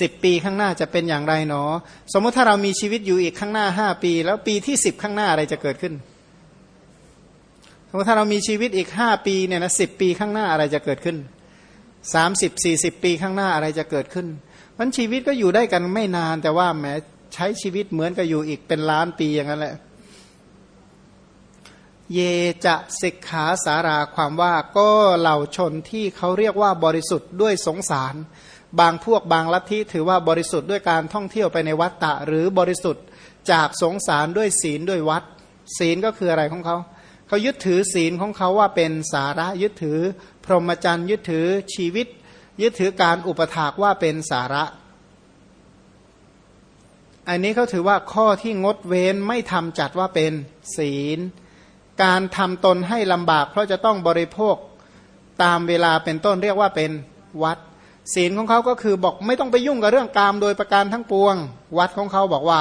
[SPEAKER 1] สิบปีข้างหน้าจะเป็นอย่างไรเนาะสมมติถ้าเรามีชีวิตอยู่อีกข้างหน้าห้าปี แล้วปีที่สิบข้างหน้าอะไรจะเกิดขึ้น สมมติถ้าเรามีชีวิตอีกห้าปีเนี่ยนะสิบปีข้างหน้าอะไรจะเกิดขึ้นสามสิบสี่สิบปีข้างหน้าอะไรจะเกิดขึ้นมันชีวิตก็อยู่ได้กันไม่นาน แต่ว่าแม้ใช้ชีวิตเหมือนกับอยู่อีกเป็นล้านปีอย่างนั้นแหละ เยจะสิกขาสาราความว่าก็เหล่าชนที่เขาเรียกว่าบริสุทธิ์ด้วยสงสาร บางพวกบางลัทธิถือว่าบริสุทธิ์ด้วยการท่องเที่ยวไปในวัดตะ หรือบริสุทธิ์จากสงสารด้วยศีลด้วยวัด ศีลก็คืออะไรของเขาเขายึดถือศีลของเขาว่าเป็นสาระยึดถือ พรหมจรรย์ยึดถือชีวิต ยึดถือการอุปถากว่าเป็นสาระ อันนี้เขาถือว่าข้อที่งดเว้นไม่ทำจัดว่าเป็นศีล การทำตนให้ลำบากเพราะจะต้องบริโภคตามเวลาเป็นต้นเรียกว่าเป็นวัด ศีลของเขาก็คือบอกไม่ต้องไปยุ่งกับเรื่องกามโดยประการทั้งปวง วัดของเขาบอกว่า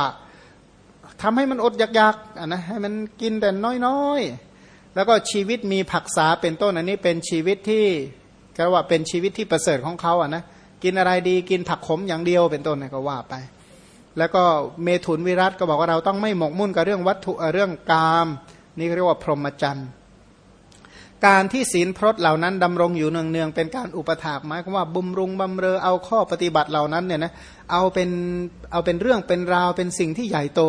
[SPEAKER 1] ทำให้มันอดอยากๆนะให้มันกินแต่น้อยๆ แล้วก็ชีวิตมีผักษาเป็นต้นอันนี้เป็นชีวิตที่ก็ว่าเป็นชีวิตที่ประเสริฐของเขาอะนะกินอะไรดีกินผักขมอย่างเดียวเป็นต้นก็ว่าไป แล้วก็เมถุนวิรัตก็บอกว่าเราต้องไม่หมกมุ่นกับเรื่องวัตถุเรื่องกาม นี่เรียกว่าพรหมจรรย์ การที่ศีลพรตเหล่านั้นดำรงอยู่เนืองๆเป็นการอุปถากหมายความว่าบุมรุงบำเรอเอาข้อปฏิบัติเหล่านั้นเนี่ยนะเอาเป็นเอาเป็นเรื่องเป็นราวเป็นสิ่งที่ใหญ่โต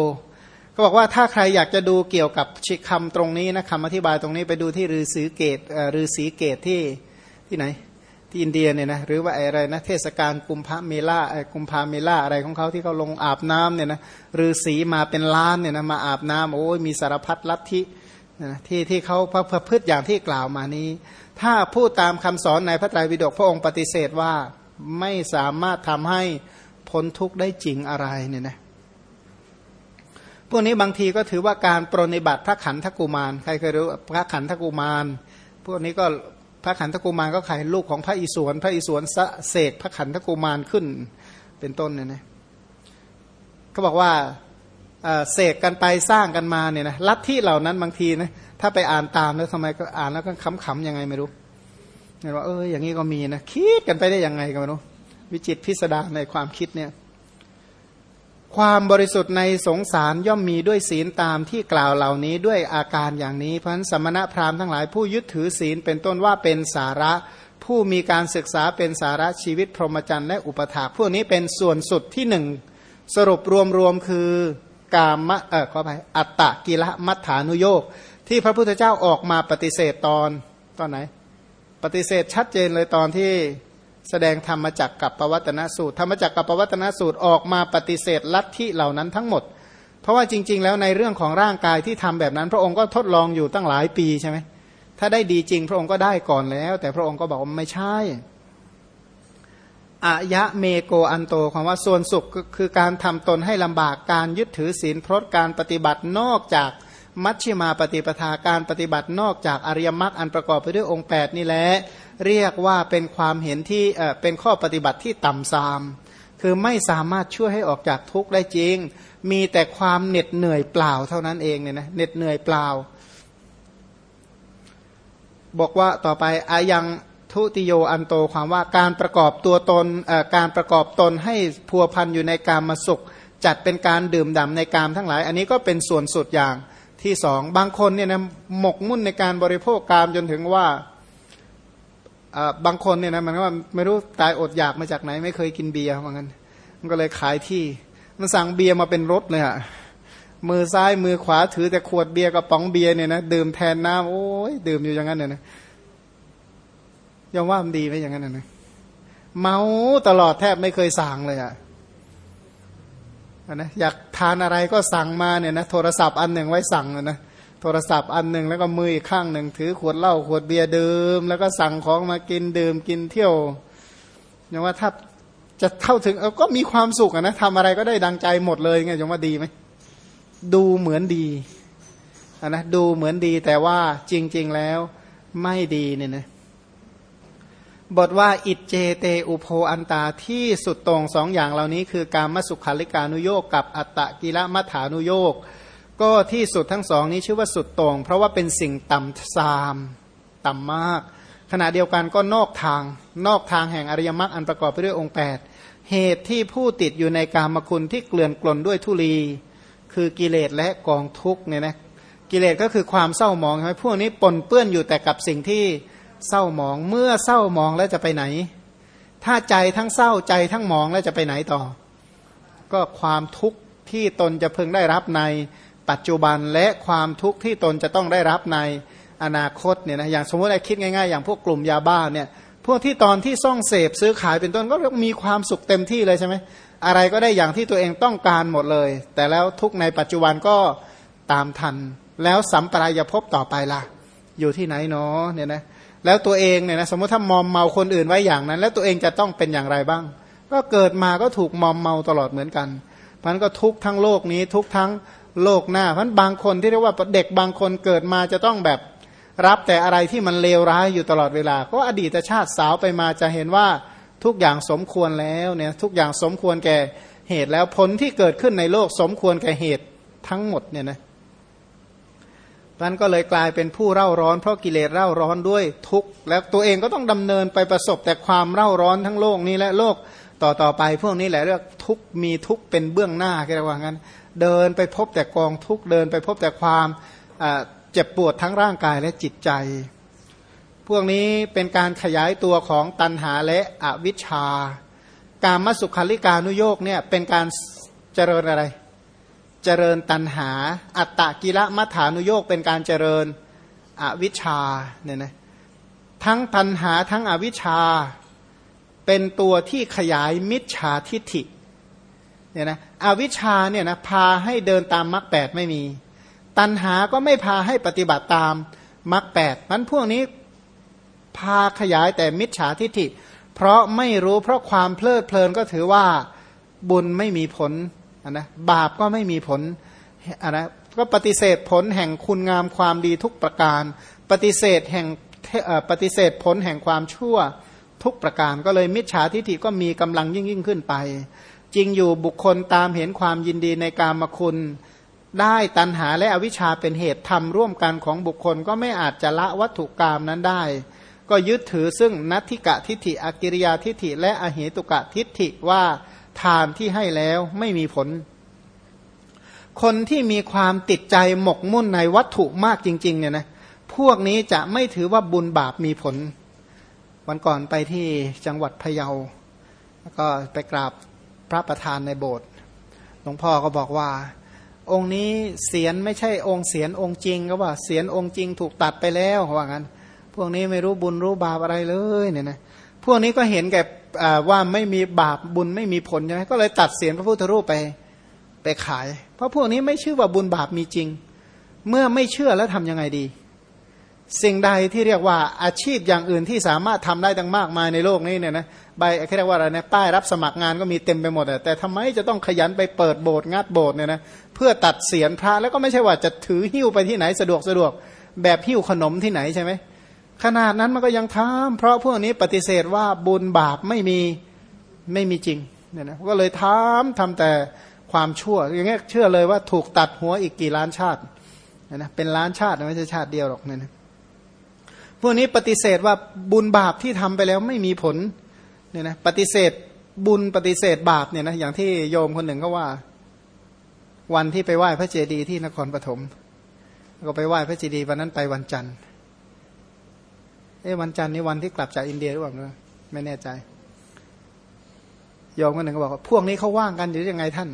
[SPEAKER 1] ก็บอกว่าถ้าใครอยากจะดูเกี่ยวกับชิคำตรงนี้นะคำอธิบายตรงนี้ไปดูที่ฤาษีเกตฤาษีเกตที่ที่ไหน ที่อินเดียเนี่ยนะหรือว่าอะไรนะเทศกาลกุมภาเมล่ากุมภาเมล่าอะไรของเขาที่เขาลงอาบน้ำเนี่ยนะฤาษีมาเป็นล้านเนี่ยนะมาอาบน้ำโอ้ยมีสารพัดลัทธิ นะที่ที่เขาพระพฤติอย่างที่กล่าวมานี้ ถ้าพูดตามคำสอนในพระไตรปิฎกพระองค์ปฏิเสธว่าไม่สามารถทำให้พ้นทุกข์ได้จริงอะไรเนี่ยนะพวกนี้บางทีก็ถือว่าการปรนิบัติพระขันธกุมารใครเคยรู้พระขันธกุมาร พวกนี้ก็พระขันธกุมารก็ใครลูกของพระอิศวรพระอิศวรเสกพระขันธกุมารขึ้นเป็นต้นเนี่ยนะเขาบอกว่า เสกกันไปสร้างกันมาเนี่ยนะลัทธิเหล่านั้นบางทีนะถ้าไปอ่านตามแล้วทำไมก็อ่านแล้วก็ขำๆยังไงไม่รู้เห็นว่าเอออย่างนี้ก็มีนะคิดกันไปได้ยังไงก็ไม่รู้วิจิตพิสดารในความคิดเนี่ยความบริสุทธิ์ในสงสารย่อมมีด้วยศีลตามที่กล่าวเหล่านี้ด้วยอาการอย่างนี้เพราะฉะนั้นสมณะพราหมณ์ทั้งหลายผู้ยึดถือศีลเป็นต้นว่าเป็นสาระผู้มีการศึกษาเป็นสาระชีวิตพรหมจรรย์และอุปถาพวกนี้เป็นส่วนสุดที่หนึ่งสรุปรวมๆคือ กามะเออขอไปอัตตะกิละมัฐานุโยกที่พระพุทธเจ้าออกมาปฏิเสธตอนตอนไหน ปฏิเสธชัดเจนเลยตอนที่แสดงธรรมจักกับปวัตนสูตร ธรรมจักกับปวัตนสูตรออกมาปฏิเสธลัทธิเหล่านั้นทั้งหมด เพราะว่าจริง ๆ แล้วในเรื่องของร่างกายที่ทำแบบนั้น พระองค์ก็ทดลองอยู่ตั้งหลายปีใช่ไหมถ้าได้ดีจริง พระองค์ก็ได้ก่อนแล้ว แต่พระองค์ก็บอกว่าไม่ใช่ อายะเมโกอันโตความว่าส่วนสุขคือการทำตนให้ลำบากการยึดถือศีลพรตการปฏิบัตินอกจากมัชชิมาปฏิปทาการปฏิบัตินอกจากอริยมรรคอันประกอบไปด้วยองค์ 8 นี่แหละเรียกว่าเป็นความเห็นที่เออเป็นข้อปฏิบัติที่ต่ำทราม คือไม่สามารถช่วยให้ออกจากทุกข์ได้จริง มีแต่ความเหน็ดเหนื่อยเปล่าเท่านั้นเองเนี่ยนะเหน็ดเหนื่อยเปล่า บอกว่าต่อไปอายัง ทุติโยอันโตความว่าการประกอบตัวตนการประกอบตนให้พัวพันอยู่ในการมาสุข จัดเป็นการดื่มด่าในกามทั้งหลาย อันนี้ก็เป็นส่วนสุดอย่างที่สองบางคนเนี่ยนะหมกมุ่นในการบริโภคกามจนถึงว่าบางคนเนี่ยนะมันว่าไม่รู้ตายอดอยากมาจากไหน ไม่เคยกินเบียร์เหมือนกันมันก็เลยขายที่ มันสั่งเบียร์มาเป็นรถเลยอะมือซ้ายมือขวาถือแต่ขวดเบียร์กับป๋องเบียร์เนี่ยนะดื่มแทนน้ำโอ้ยดื่มอยู่อย่างนั้นเนี่ยนะ ยังว่ามันดีไหมอย่างนั้นนะเมาตลอดแทบไม่เคยสั่งเลยอะนะอยากทานอะไรก็สั่งมาเนี่ยนะโทรศัพท์อันหนึ่งไว้สั่งนะโทรศัพท์อันหนึ่งแล้วก็มืออีกข้างหนึ่งถือขวดเหล้าขวดเบียร์ดื่มแล้วก็สั่งของมากินดื่มกินเที่ยวอย่างว่าถ้าจะเข้าถึงเออก็มีความสุขนะทำอะไรก็ได้ดังใจหมดเลยไงยังว่าดีไหมดูเหมือนดีนะดูเหมือนดีแต่ว่าจริง ๆแล้วไม่ดีเนี่ยนะ บทว่าอิจเจเตอุโพอันตาที่สุดตรงสองอย่างเหล่านี้ คือการมสุขาริกานุโยกกับอัตตะกิละมัฐานุโยกก็ที่สุดทั้งสองนี้ชื่อว่าสุดตรง เพราะว่าเป็นสิ่งต่ำซามต่ำมาก ขณะเดียวกันก็นอกทางนอกทางแห่งอริยมรรคอันประกอบไปด้วยองค์ 8 เหตุที่ผู้ติดอยู่ในกามคุณที่เกลื่อนกลนด้วยทุลี คือกิเลสและกองทุกเนี่ยนะกิเลสก็คือความเศร้าหมองใช่ไหมพวกนี้ปนเปื้อนอยู่แต่กับสิ่งที่ เศร้าหมองเมื่อเศร้าหมองแล้วจะไปไหน ถ้าใจทั้งเศร้าใจทั้งหมองแล้วจะไปไหนต่อ ก็ความทุกข์ที่ตนจะพึงได้รับในปัจจุบันและความทุกข์ที่ตนจะต้องได้รับในอนาคตเนี่ยนะอย่างสมมติไอ้คิดง่ายๆ อย่างพวกกลุ่มยาบ้าเนี่ยพวกที่ตอนที่ซ่องเสพซื้อขายเป็นต้นก็มีความสุขเต็มที่เลยใช่ไหมอะไรก็ได้อย่างที่ตัวเองต้องการหมดเลย แต่แล้วทุกในปัจจุบันก็ตามทัน แล้วสัมปรายภพต่อไปล่ะ อยู่ที่ไหนเนาะเนี่ยนะแล้วตัวเองเนี่ยนะสมมติถ้ามอมเมาคนอื่นไว้อย่างนั้น แล้วตัวเองจะต้องเป็นอย่างไรบ้าง ก็เกิดมาก็ถูกมอมเมาตลอดเหมือนกันพันก็ทุกทั้งโลกนี้ทุกทั้งโลกหน้าพันบางคนที่เรียกว่าเด็กบางคนเกิดมาจะต้องแบบรับแต่อะไรที่มันเลวร้ายอยู่ตลอดเวลา ก็อดีตชาติสาวไปมาจะเห็นว่าทุกอย่างสมควรแล้วเนี่ยทุกอย่างสมควรแก่เหตุแล้วผลที่เกิดขึ้นในโลกสมควรแก่เหตุทั้งหมดเนี่ยนะ มันก็เลยกลายเป็นผู้เร่าร้อนเพราะกิเลสเร่าร้อนด้วยทุกข์แล้วตัวเองก็ต้องดำเนินไปประสบแต่ความเร่าร้อนทั้งโลกนี้และโลกต่อต่อไปพวกนี้แหละเรียกทุกมีทุกเป็นเบื้องหน้าแค่ว่างั้น เดินไปพบแต่กองทุกเดินไปพบแต่ความเจ็บปวดทั้งร่างกายและจิตใจ พวกนี้เป็นการขยายตัวของตันหาและอวิชชา การมสุขาริการนุโยกเนี่ยเป็นการเจริญอะไร เจริญตันหา อัตตะกิละมัฐานุโยกเป็นการเจริญอวิชชาเนี่ยนะทั้งตันหาทั้งอวิชชา เป็นตัวที่ขยายมิจฉาทิฐิเนี่ยนะอวิชชาเนี่ยนะพาให้เดินตามมรรคแปดไม่มี ตันหาก็ไม่พาให้ปฏิบัติตามมรรคแปดนั้นพวกนี้พาขยายแต่มิจฉาทิฐิ เพราะไม่รู้เพราะความเพลิดเพลินก็ถือว่าบุญไม่มีผล นะบาปก็ไม่มีผลนนะก็ปฏิเสธผลแห่งคุณงามความดีทุกประการ ปฏิเสธแห่งปฏิเสธผลแห่งความชั่วทุกประการ ก็เลยมิจฉาทิฏฐิก็มีกำลังยิ่งยิ่งขึ้นไป จริงอยู่บุคคลตามเห็นความยินดีในการมคุณได้ตัณหาและอวิชชาเป็นเหตุทำร่วมกันของบุคคลก็ไม่อาจจะละวัตถุกรรมนั้นได้ ก็ยึดถือซึ่งนัตถิกะทิฏฐิอกิริยาทิฏฐิและอเหตุกะทิฏฐิว่า ทานที่ให้แล้วไม่มีผล คนที่มีความติดใจหมกมุ่นในวัตถุมากจริง ๆ เนี่ยนะพวกนี้จะไม่ถือว่าบุญบาปมีผล วันก่อนไปที่จังหวัดพะเยา แล้วก็ไปกราบพระประธานในโบสถ์หลวงพ่อก็บอกว่า องค์นี้เสียนไม่ใช่องค์เสียนองค์จริงก็ว่าเสียนองค์จริงถูกตัดไปแล้วว่างั้น พวกนี้ไม่รู้บุญรู้บาปอะไรเลยเนี่ยนะ วกนี้ก็เห็นแก่ว่าไม่มีบาปบุญไม่มีผลใช่ไหมก็เลยตัดเสียงพระพุทธรูปไปไปขาย เพราะพวกนี้ไม่เชื่อว่าบุญบาปมีจริง เมื่อไม่เชื่อแล้วทํำยังไงดี สิ่งใดที่เรียกว่าอาชีพอย่างอื่นที่สามารถทำได้ตั้งมากมายในโลกนี้เนี่ยนะใบเรียกว่าอะไรนะป้ายรับสมัครงานก็มีเต็มไปหมดแต่ทำไมจะต้องขยันไปเปิดโบสถ์งัดโบสถ์เนี่ยนะเพื่อตัดเสียนพระแล้วก็ไม่ใช่ว่าจะถือหิ้วไปที่ไหนสะดวกสะดวกแบบหิ้วขนมที่ไหนใช่ไหม ขนาดนั้นมันก็ยังทำเพราะพวกนี้ปฏิเสธว่าบุญบาปไม่มีไม่มีจริงเนี่ยนะก็เลยทำทำแต่ความชั่ว อย่างเงี้ยเชื่อเลยว่าถูกตัดหัวอีกกี่ล้านชาตินะเป็นล้านชาติไม่ใช่ชาติเดียวหรอกเนี่ยนะพวกนี้ปฏิเสธว่าบุญบาปที่ทำไปแล้วไม่มีผลเนี่ยนะปฏิเสธบุญปฏิเสธบาปเนี่ยนะอย่างที่โยมคนหนึ่งก็ว่า วันที่ไปไหว้พระเจดีย์ที่นครปฐมก็ไปไหว้พระเจดีย์วันนั้นไปวันจันทร์ เอ้วันจันทร์นี่วันที่กลับจากอินเดียหรือเปล่าไม่แน่ใจโยมคนหนึ่งก็บอกว่าพวกนี้เขาว่างกันหรือยังไงท่าน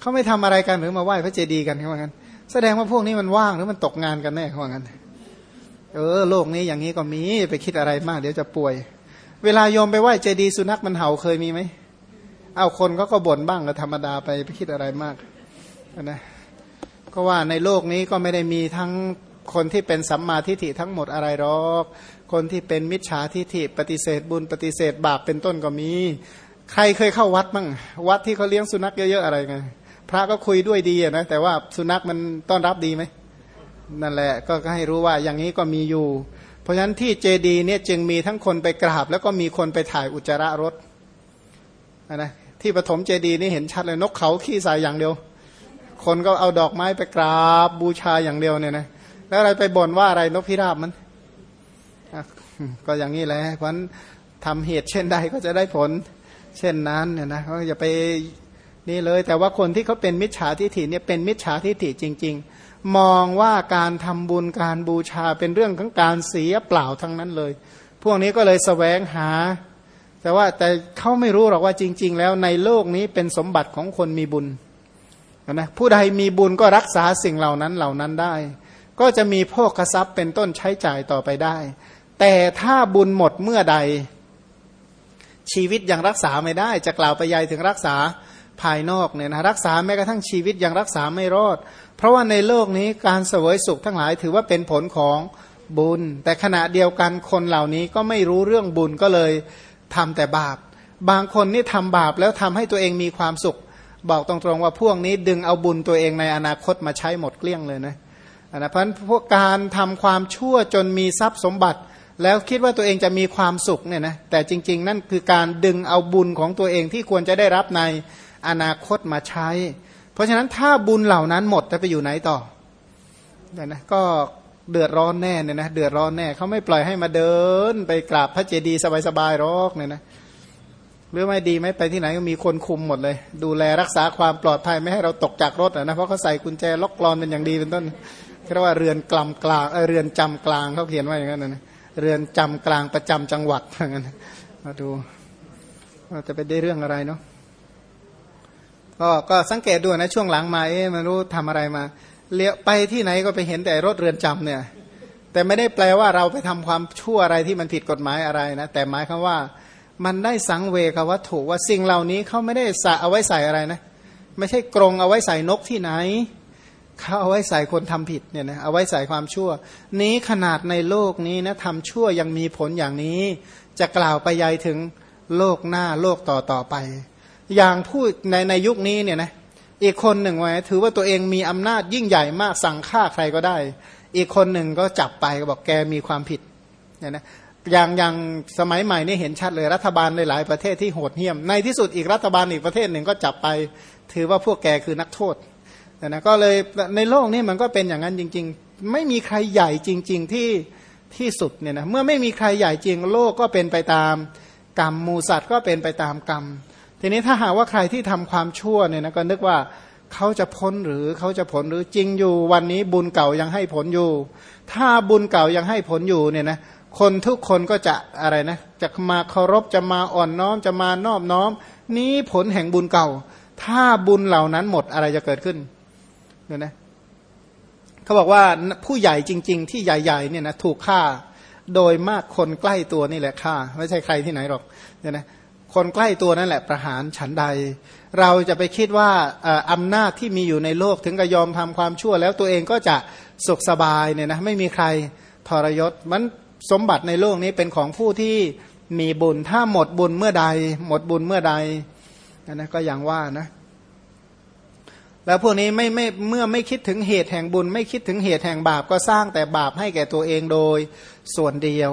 [SPEAKER 1] เขาไม่ทำอะไรกันหรือมาไหว้พระเจดีย์กันเขาว่างั้น แสดงว่าพวกนี้มันว่างหรือมันตกงานกันแน่เขาว่างั้น เออโลกนี้อย่างนี้ก็มีไปคิดอะไรมาก เดี๋ยวจะป่วย เวลาโยมไปไหว้เจดีย์สุนัขมันเห่าเคยมีไหมเอาคนก็ก็บ่นบ้างก็ธรรมดาไปไปคิดอะไรมากนะก็ว่าในโลกนี้ก็ไม่ได้มีทั้งคนที่เป็นสัมมาทิฏฐิทั้งหมดอะไรหรอก คนที่เป็นมิจฉาทิฏฐิปฏิเสธบุญปฏิเสธบาปเป็นต้นก็มี ใครเคยเข้าวัดบ้างวัดที่เขาเลี้ยงสุนัขเยอะๆอะไรไงพระก็คุยด้วยดีนะแต่ว่าสุนัขมันต้อนรับดีไหมนั่นแหละก็ให้รู้ว่าอย่างนี้ก็มีอยู่ เพราะฉะนั้นที่เจดีเนี่ยจึงมีทั้งคนไปกราบ แล้วก็มีคนไปถ่ายอุจจาระรถนะที่ปฐมเจดีนี่เห็นชัดเลยนกเขาขี้ใส่อย่างเดียว คนก็เอาดอกไม้ไปกราบบูชาอย่างเดียวเนี่ยนะแล้วอะไรไปบ่นว่าอะไรนกพิราบมัน ก็อย่างนี้แหละเพราะนั้นทำเหตุเช่นใดก็จะได้ผลเช่นนั้นเนี่ยนะเขาอย่าไปนี่เลยแต่ว่าคนที่เขาเป็นมิจฉาทิฏฐิเนี่ยเป็นมิจฉาทิฏฐิจริง ๆ มองว่าการทำบุญการบูชาเป็นเรื่องของการเสียเปล่าทั้งนั้นเลย พวกนี้ก็เลยสแสวงหา แต่ว่าแต่เขาไม่รู้หรอกว่าจริง ๆ แล้วในโลกนี้เป็นสมบัติของคนมีบุญนะผู้ใดมีบุญก็รักษาสิ่งเหล่านั้นเหล่านั้นได้ ก็จะมีโภคทรัพย์เป็นต้นใช้จ่ายต่อไปได้ แต่ถ้าบุญหมดเมื่อใด ชีวิตยังรักษาไม่ได้ จะกล่าวไปยายถึงรักษาภายนอกเนี่ยนะรักษาแม้กระทั่งชีวิตยังรักษาไม่รอด เพราะว่าในโลกนี้การเสวยสุขทั้งหลายถือว่าเป็นผลของบุญ แต่ขณะเดียวกันคนเหล่านี้ก็ไม่รู้เรื่องบุญก็เลยทำแต่บาป บางคนนี่ทำบาปแล้วทำให้ตัวเองมีความสุข บอกตรงๆว่าพวกนี้ดึงเอาบุญตัวเองในอนาคตมาใช้หมดเกลี้ยงเลยนะนะเพราะพวกการทำความชั่วจนมีทรัพย์สมบัติ แล้วคิดว่าตัวเองจะมีความสุขเนี่ยนะแต่จริง ๆ นั่นคือการดึงเอาบุญของตัวเองที่ควรจะได้รับในอนาคตมาใช้ เพราะฉะนั้นถ้าบุญเหล่านั้นหมดจะไปอยู่ไหนต่อเนี่ยนะก็เดือดร้อนแน่เนี่ยนะเดือดร้อนแน่เขาไม่ปล่อยให้มาเดิน ไปกราบพระเจดีย์สบายๆหรอกเนี่ยนะหรือไม่ดีไหมไปที่ไหนก็มีคนคุมหมดเลย ดูแลรักษาความปลอดภัยไม่ให้เราตกจากรถนะเพราะเขาใส่กุญแจล็อกกรอนเป็นอย่างดีเป็นต้นเรียกว่าเรือนกลางกลางเรือนจำกลางเขาเขียนไว้อย่างนั้นนะ เรือนจำกลางประจำจังหวัดอย่างนั้นมาดูว่าจะไปได้เรื่องอะไรเนาะก็ก็สังเกตดูนะช่วงหลังมาเอ๊ะมันรู้ทำอะไรมาเลี้ยวไปที่ไหนก็ไปเห็นแต่รถเรือนจำเนี่ย แต่ไม่ได้แปลว่าเราไปทำความชั่วอะไรที่มันผิดกฎหมายอะไรนะ แต่หมายคำว่า มันได้สังเวกวัตถุว่าสิ่งเหล่านี้เขาไม่ได้ส่เอาไว้ใส่อะไรนะ ไม่ใช่กรงเอาไว้ใส่นกที่ไหน เขาเอาไว้ใส่คนทำผิดเนี่ยนะเอาไว้ใส่ความชั่ว นี้ขนาดในโลกนี้นะทำชั่วยังมีผลอย่างนี้ จะกล่าวไปยายถึงโลกหน้าโลกต่อต่อไป อย่างผู้ในในยุคนี้เนี่ยนะอีกคนหนึ่งไว้ถือว่าตัวเองมีอำนาจยิ่งใหญ่มากสั่งฆ่าใครก็ได้ อีกคนหนึ่งก็จับไปก็บอกแกมีความผิดเนี่ยนะอย่างอย่างสมัยใหม่นี่เห็นชัดเลยรัฐบาลในหลายประเทศที่โหดเหี้ยม ในที่สุดอีกรัฐบาลอีกประเทศหนึ่งก็จับไป ถือว่าพวกแกคือนักโทษ นะก็เลยในโลกนี้มันก็เป็นอย่างนั้นจริง ๆ ไม่มีใครใหญ่จริง ๆที่ที่สุดเนี่ยนะเมื่อไม่มีใครใหญ่จริง โลกก็เป็นไปตามกรรมมูสัตว์ก็เป็นไปตามกรรม ทีนี้ถ้าหากว่าใครที่ทำความชั่วเนี่ยนะก็นึกว่าเขาจะพ้นหรือเขาจะผลหรือจริงอยู่ วันนี้บุญเก่ายังให้ผลอยู่ ถ้าบุญเก่ายังให้ผลอยู่เนี่ยนะคนทุกคนก็จะอะไรนะจะมาเคารพจะมาอ่อนน้อมจะมานอบน้อม นี้ผลแห่งบุญเก่า ถ้าบุญเหล่านั้นหมดอะไรจะเกิดขึ้น เนี่ยนะเขาบอกว่าผู้ใหญ่จริง ๆ ที่ใหญ่ๆเนี่ยนะถูกฆ่าโดยมากคนใกล้ตัวนี่แหละฆ่า ไม่ใช่ใครที่ไหนหรอกเนี่ยนะคนใกล้ตัวนั่นแหละประหารฉันใด เราจะไปคิดว่าอำนาจที่มีอยู่ในโลกถึงกับยอมทำความชั่ว แล้วตัวเองก็จะสุขสบายเนี่ยนะไม่มีใครทรยศมันสมบัติในโลกนี้เป็นของผู้ที่มีบุญถ้าหมดบุญเมื่อใด หมดบุญเมื่อใดนะก็อย่างว่านะ แล้วพวกนี้ไม่ไม่เมื่อไม่คิดถึงเหตุแห่งบุญ ไม่คิดถึงเหตุแห่งบาปก็สร้างแต่บาปให้แก่ตัวเองโดยส่วนเดียว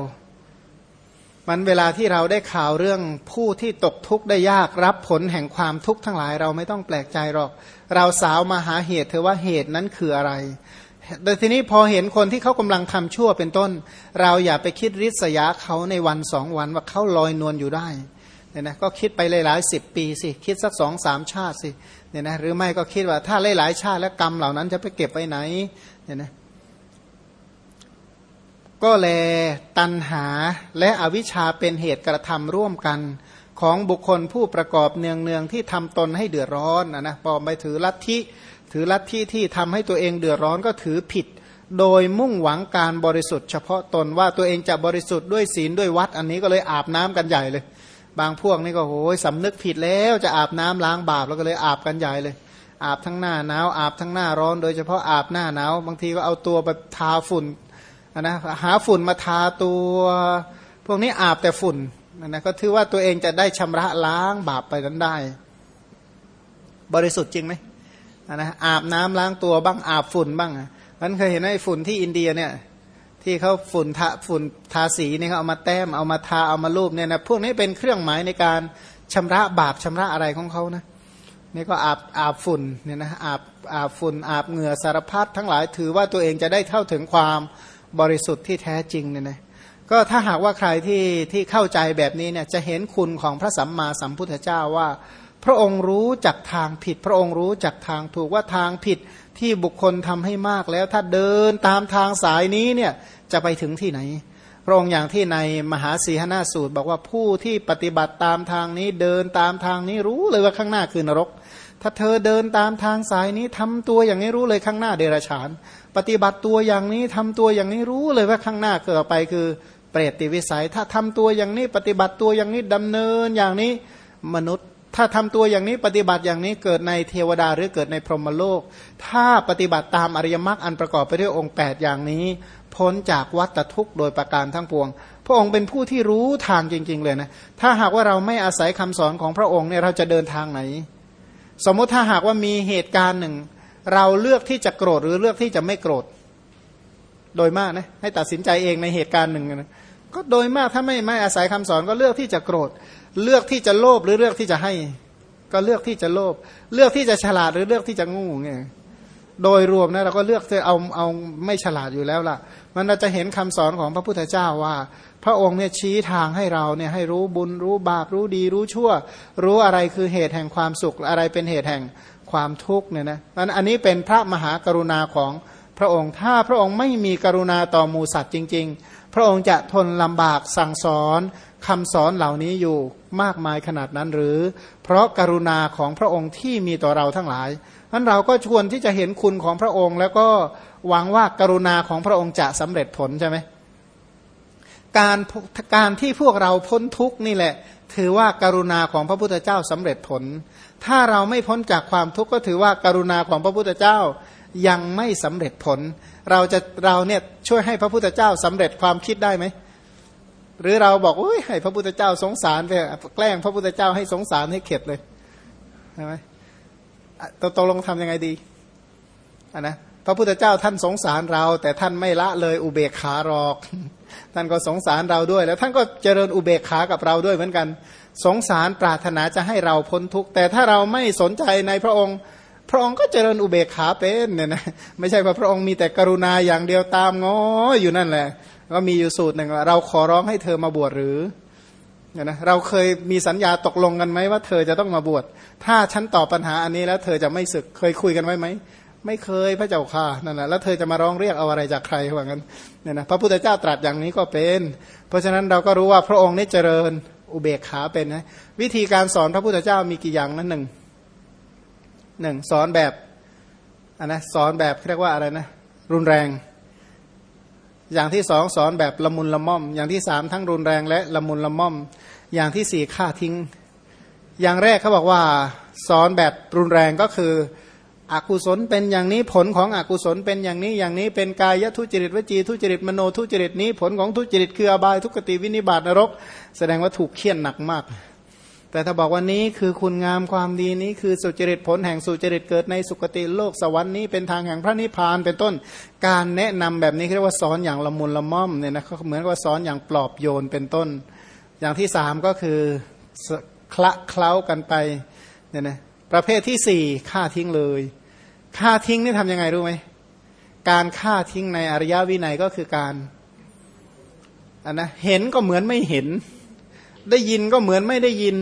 [SPEAKER 1] มันเวลาที่เราได้ข่าวเรื่องผู้ที่ตกทุกข์ได้ยากรับผลแห่งความทุกข์ทั้งหลายเราไม่ต้องแปลกใจหรอก เราสาวมาหาเหตุเธอว่าเหตุนั้นคืออะไรโดยทีนี้พอเห็นคนที่เขากำลังทำชั่วเป็นต้น เราอย่าไปคิดริษยาเขาในวันสองวันว่าเขาลอยนวลอยู่ได้เนี่ยนะก็คิดไปหลายๆสิบปีสิ คิดสักสองสามชาติสิ เนี่ยนะหรือไม่ก็คิดว่าถ้าหลายๆชาติแล้วกรรมเหล่านั้นจะไปเก็บไว้ไหนเนี่ยนะก็แลตันหาและอวิชชาเป็นเหตุกระทำร่วมกันของบุคคลผู้ประกอบเนืองเนืองที่ทำตนให้เดือดร้อนนะนะพอไปถือลัทธิถือลัทธิที่ทำให้ตัวเองเดือดร้อนก็ถือผิด โดยมุ่งหวังการบริสุทธิ์เฉพาะตนว่าตัวเองจะบริสุทธิ์ด้วยศีลด้วยวัดอันนี้ก็เลยอาบน้ำกันใหญ่เลย บางพวกนี่ก็โหยสำนึกผิดแล้วจะอาบน้ำล้างบาปแล้วก็เลยอาบกันใหญ่เลย อาบทั้งหน้าหนาวอาบทั้งหน้าร้อน โดยเฉพาะอาบหน้าหนาวบางทีก็เอาตัวไปทาฝุ่นนะหาฝุ่นมาทาตัว พวกนี้อาบแต่ฝุ่นนะก็ถือว่าตัวเองจะได้ชำระล้างบาปไปนั้นได้ บริสุทธิ์จริงไหมนะอาบน้ำล้างตัวบ้างอาบฝุ่นบ้างมันเคยเห็นไอ้ฝุ่นที่อินเดียเนี่ย ที่เขาฝุ่นทาฝุ่นทาสีเนี่ยเขาเอามาแต้มเอามาทาเอามาลูบเนี่ยนะพวกนี้เป็นเครื่องหมายในการชำระบาปชำระอะไรของเขานะนี่ก็อาบอาบฝุ่นเนี่ยนะอาบอาบฝุ่นอาบเหงื่อสารพัดทั้งหลายถือว่าตัวเองจะได้เท่าถึงความบริสุทธิ์ที่แท้จริงเนี่ยนะก็ถ้าหากว่าใครที่ที่เข้าใจแบบนี้เนี่ยจะเห็นคุณของพระสัมมาสัมพุทธเจ้าว่า ระองค์รู้จักทางผิด พระองค์รู้จักทางถูกว่าทางผิดที่บุคคลทำให้มากแล้ว ถ้าเดินตามทางสายนี้เนี่ยจะไปถึงที่ไหน พระองค์อย่างที่ในมหาสีหนาสูตร บอกว่าผู้ที่ปฏิบัติตามทางนี้เดินตามทางนี้รู้เลยว่าข้างหน้าคือนรก ถ้าเธอเดินตามทางสายนี้ทำตัวอย่างนี้รู้เลยข้างหน้าเดรัจฉาน ปฏิบัติตัวอย่างนี้ทำตัวอย่างนี้รู้เลยว่าข้างหน้าเกิดไปคือเปรตติวิสัย ถ้าทำตัวอย่างนี้ปฏิบัติตัวอย่างนี้ดำเนินอย่างนี้มนุษย์ ถ้าทำตัวอย่างนี้ปฏิบัติอย่างนี้เกิดในเทวดาหรือเกิดในพรหมโลก ถ้าปฏิบัติตามอริยมรรคอันประกอบไปด้วยองค์ 8 อย่างนี้ พ้นจากวัฏทุกข์โดยประการทั้งปวง พระองค์เป็นผู้ที่รู้ทางจริง ๆ เลยนะ ถ้าหากว่าเราไม่อาศัยคำสอนของพระองค์เนี่ยเราจะเดินทางไหน สมมติถ้าหากว่ามีเหตุการณ์หนึ่ง เราเลือกที่จะโกรธหรือเลือกที่จะไม่โกรธ โดยมากนะให้ตัดสินใจเองในเหตุการณ์หนึ่งนะก็โดยมากถ้าไม่ไม่อาศัยคำสอนก็เลือกที่จะโกรธ เลือกที่จะโลภหรือเลือกที่จะให้ ก็เลือกที่จะโลภเลือกที่จะฉลาดหรือเลือกที่จะงูไงโดยรวมนะเราก็เลือกจะเอาเอาไม่ฉลาดอยู่แล้วล่ะ มันเราจะเห็นคำสอนของพระพุทธเจ้าว่า พระองค์เนี่ยชี้ทางให้เราเนี่ยให้รู้บุญรู้บาปรู้ดีรู้ชั่ว รู้อะไรคือเหตุแห่งความสุขอะไรเป็นเหตุแห่งความทุกข์เนี่ยนะนั้นอันนี้เป็นพระมหากรุณาของพระองค์ถ้าพระองค์ไม่มีกรุณาต่อมูสัตว์จริง ๆ พระองค์จะทนลำบากสั่งสอน คำสอนเหล่านี้อยู่มากมายขนาดนั้นหรือ เพราะกรุณาของพระองค์ที่มีต่อเราทั้งหลายนั้นเราก็ชวนที่จะเห็นคุณของพระองค์ แล้วก็หวังว่ากรุณาของพระองค์จะสำเร็จผลใช่ไหมการการที่พวกเราพ้นทุกนี่แหละ ถือว่าการุณาของพระพุทธเจ้าสำเร็จผล ถ้าเราไม่พ้นจากความทุกข์ก็ถือว่าการุณาของพระพุทธเจ้ายังไม่สำเร็จผล เราจะเราเนี่ยช่วยให้พระพุทธเจ้าสำเร็จความคิดได้ไหม หรือเราบอกโอ้ยให้พระพุทธเจ้าสงสารไปแกล้งพระพุทธเจ้าให้สงสารให้เข็ดเลยใช่ไหมตกลงทำยังไงดีอะนะพระพุทธเจ้าท่านสงสารเรา แต่ท่านไม่ละเลยอุเบกขาหรอก ท่านก็สงสารเราด้วย แล้วท่านก็เจริญอุเบกขากับเราด้วยเหมือนกัน สงสารปรารถนาจะให้เราพ้นทุกข์แต่ถ้าเราไม่สนใจในพระองค์ พระองค์ก็เจริญอุเบกขาเป็นเนี่ยนะไม่ใช่ว่าพระองค์มีแต่กรุณาอย่างเดียวตามง้ออยู่นั่นแหละ ก็มีอยู่สูตรหนึ่งเราขอร้องให้เธอมาบวชหรือเนี่ยนะเราเคยมีสัญญาตกลงกันไหมว่าเธอจะต้องมาบวชถ้าฉันตอบปัญหาอันนี้แล้วเธอจะไม่ศึกเคยคุยกันไว้ไหมไม่เคยพระเจ้าค่ะนั่นแหละแล้วเธอจะมาร้องเรียกเอาอะไรจากใครว่างั้นเนี่ยนะพระพุทธเจ้าตรัสอย่างนี้ก็เป็น เพราะฉะนั้นเราก็รู้ว่าพระองค์นี้เจริญอุเบกขาเป็นนะวิธีการสอนพระพุทธเจ้ามีกี่อย่างนั้นหนึ่งหนึ่งสอนแบบอันนะสอนแบบเรียกว่าอะไรนะรุนแรง อย่างที่สองสอนแบบละมุนละม่อม อย่างที่สามทั้งรุนแรงและละมุนละม่อม อย่างที่สี่ฆ่าทิ้ง อย่างแรกเขาบอกว่าสอนแบบรุนแรงก็คือ อกุศลเป็นอย่างนี้ผลของอกุศลเป็นอย่างนี้อย่างนี้เป็นกายทุจริตวจีทุจริตมโนทุจริตนี้ผลของทุจริตคืออบายทุกติวินิบาตนรก แสดงว่าถูกเคี่ยนหนักมาก แต่ถ้าบอกวันนี้คือคุณงามความดีนี้คือสุจริตผลแห่งสุจริตเกิดในสุคติโลกสวรรค์นี้เป็นทางแห่งพระนิพพานเป็นต้นการแนะนำแบบนี้เรียกว่าสอนอย่างละมุนละม่อมเนี่ยนะเขาเหมือนกับสอนอย่างปลอบโยนเป็นต้น อย่างที่สามก็คือคละเคล้ากันไปเนี่ยนะประเภทที่สี่ฆ่าทิ้งเลยฆ่าทิ้งนี่ทำยังไงรู้ไหมการฆ่าทิ้งในอริยวินัยก็คือการอันนะเห็นก็เหมือนไม่เห็น ได้ยินก็เหมือนไม่ได้ยิน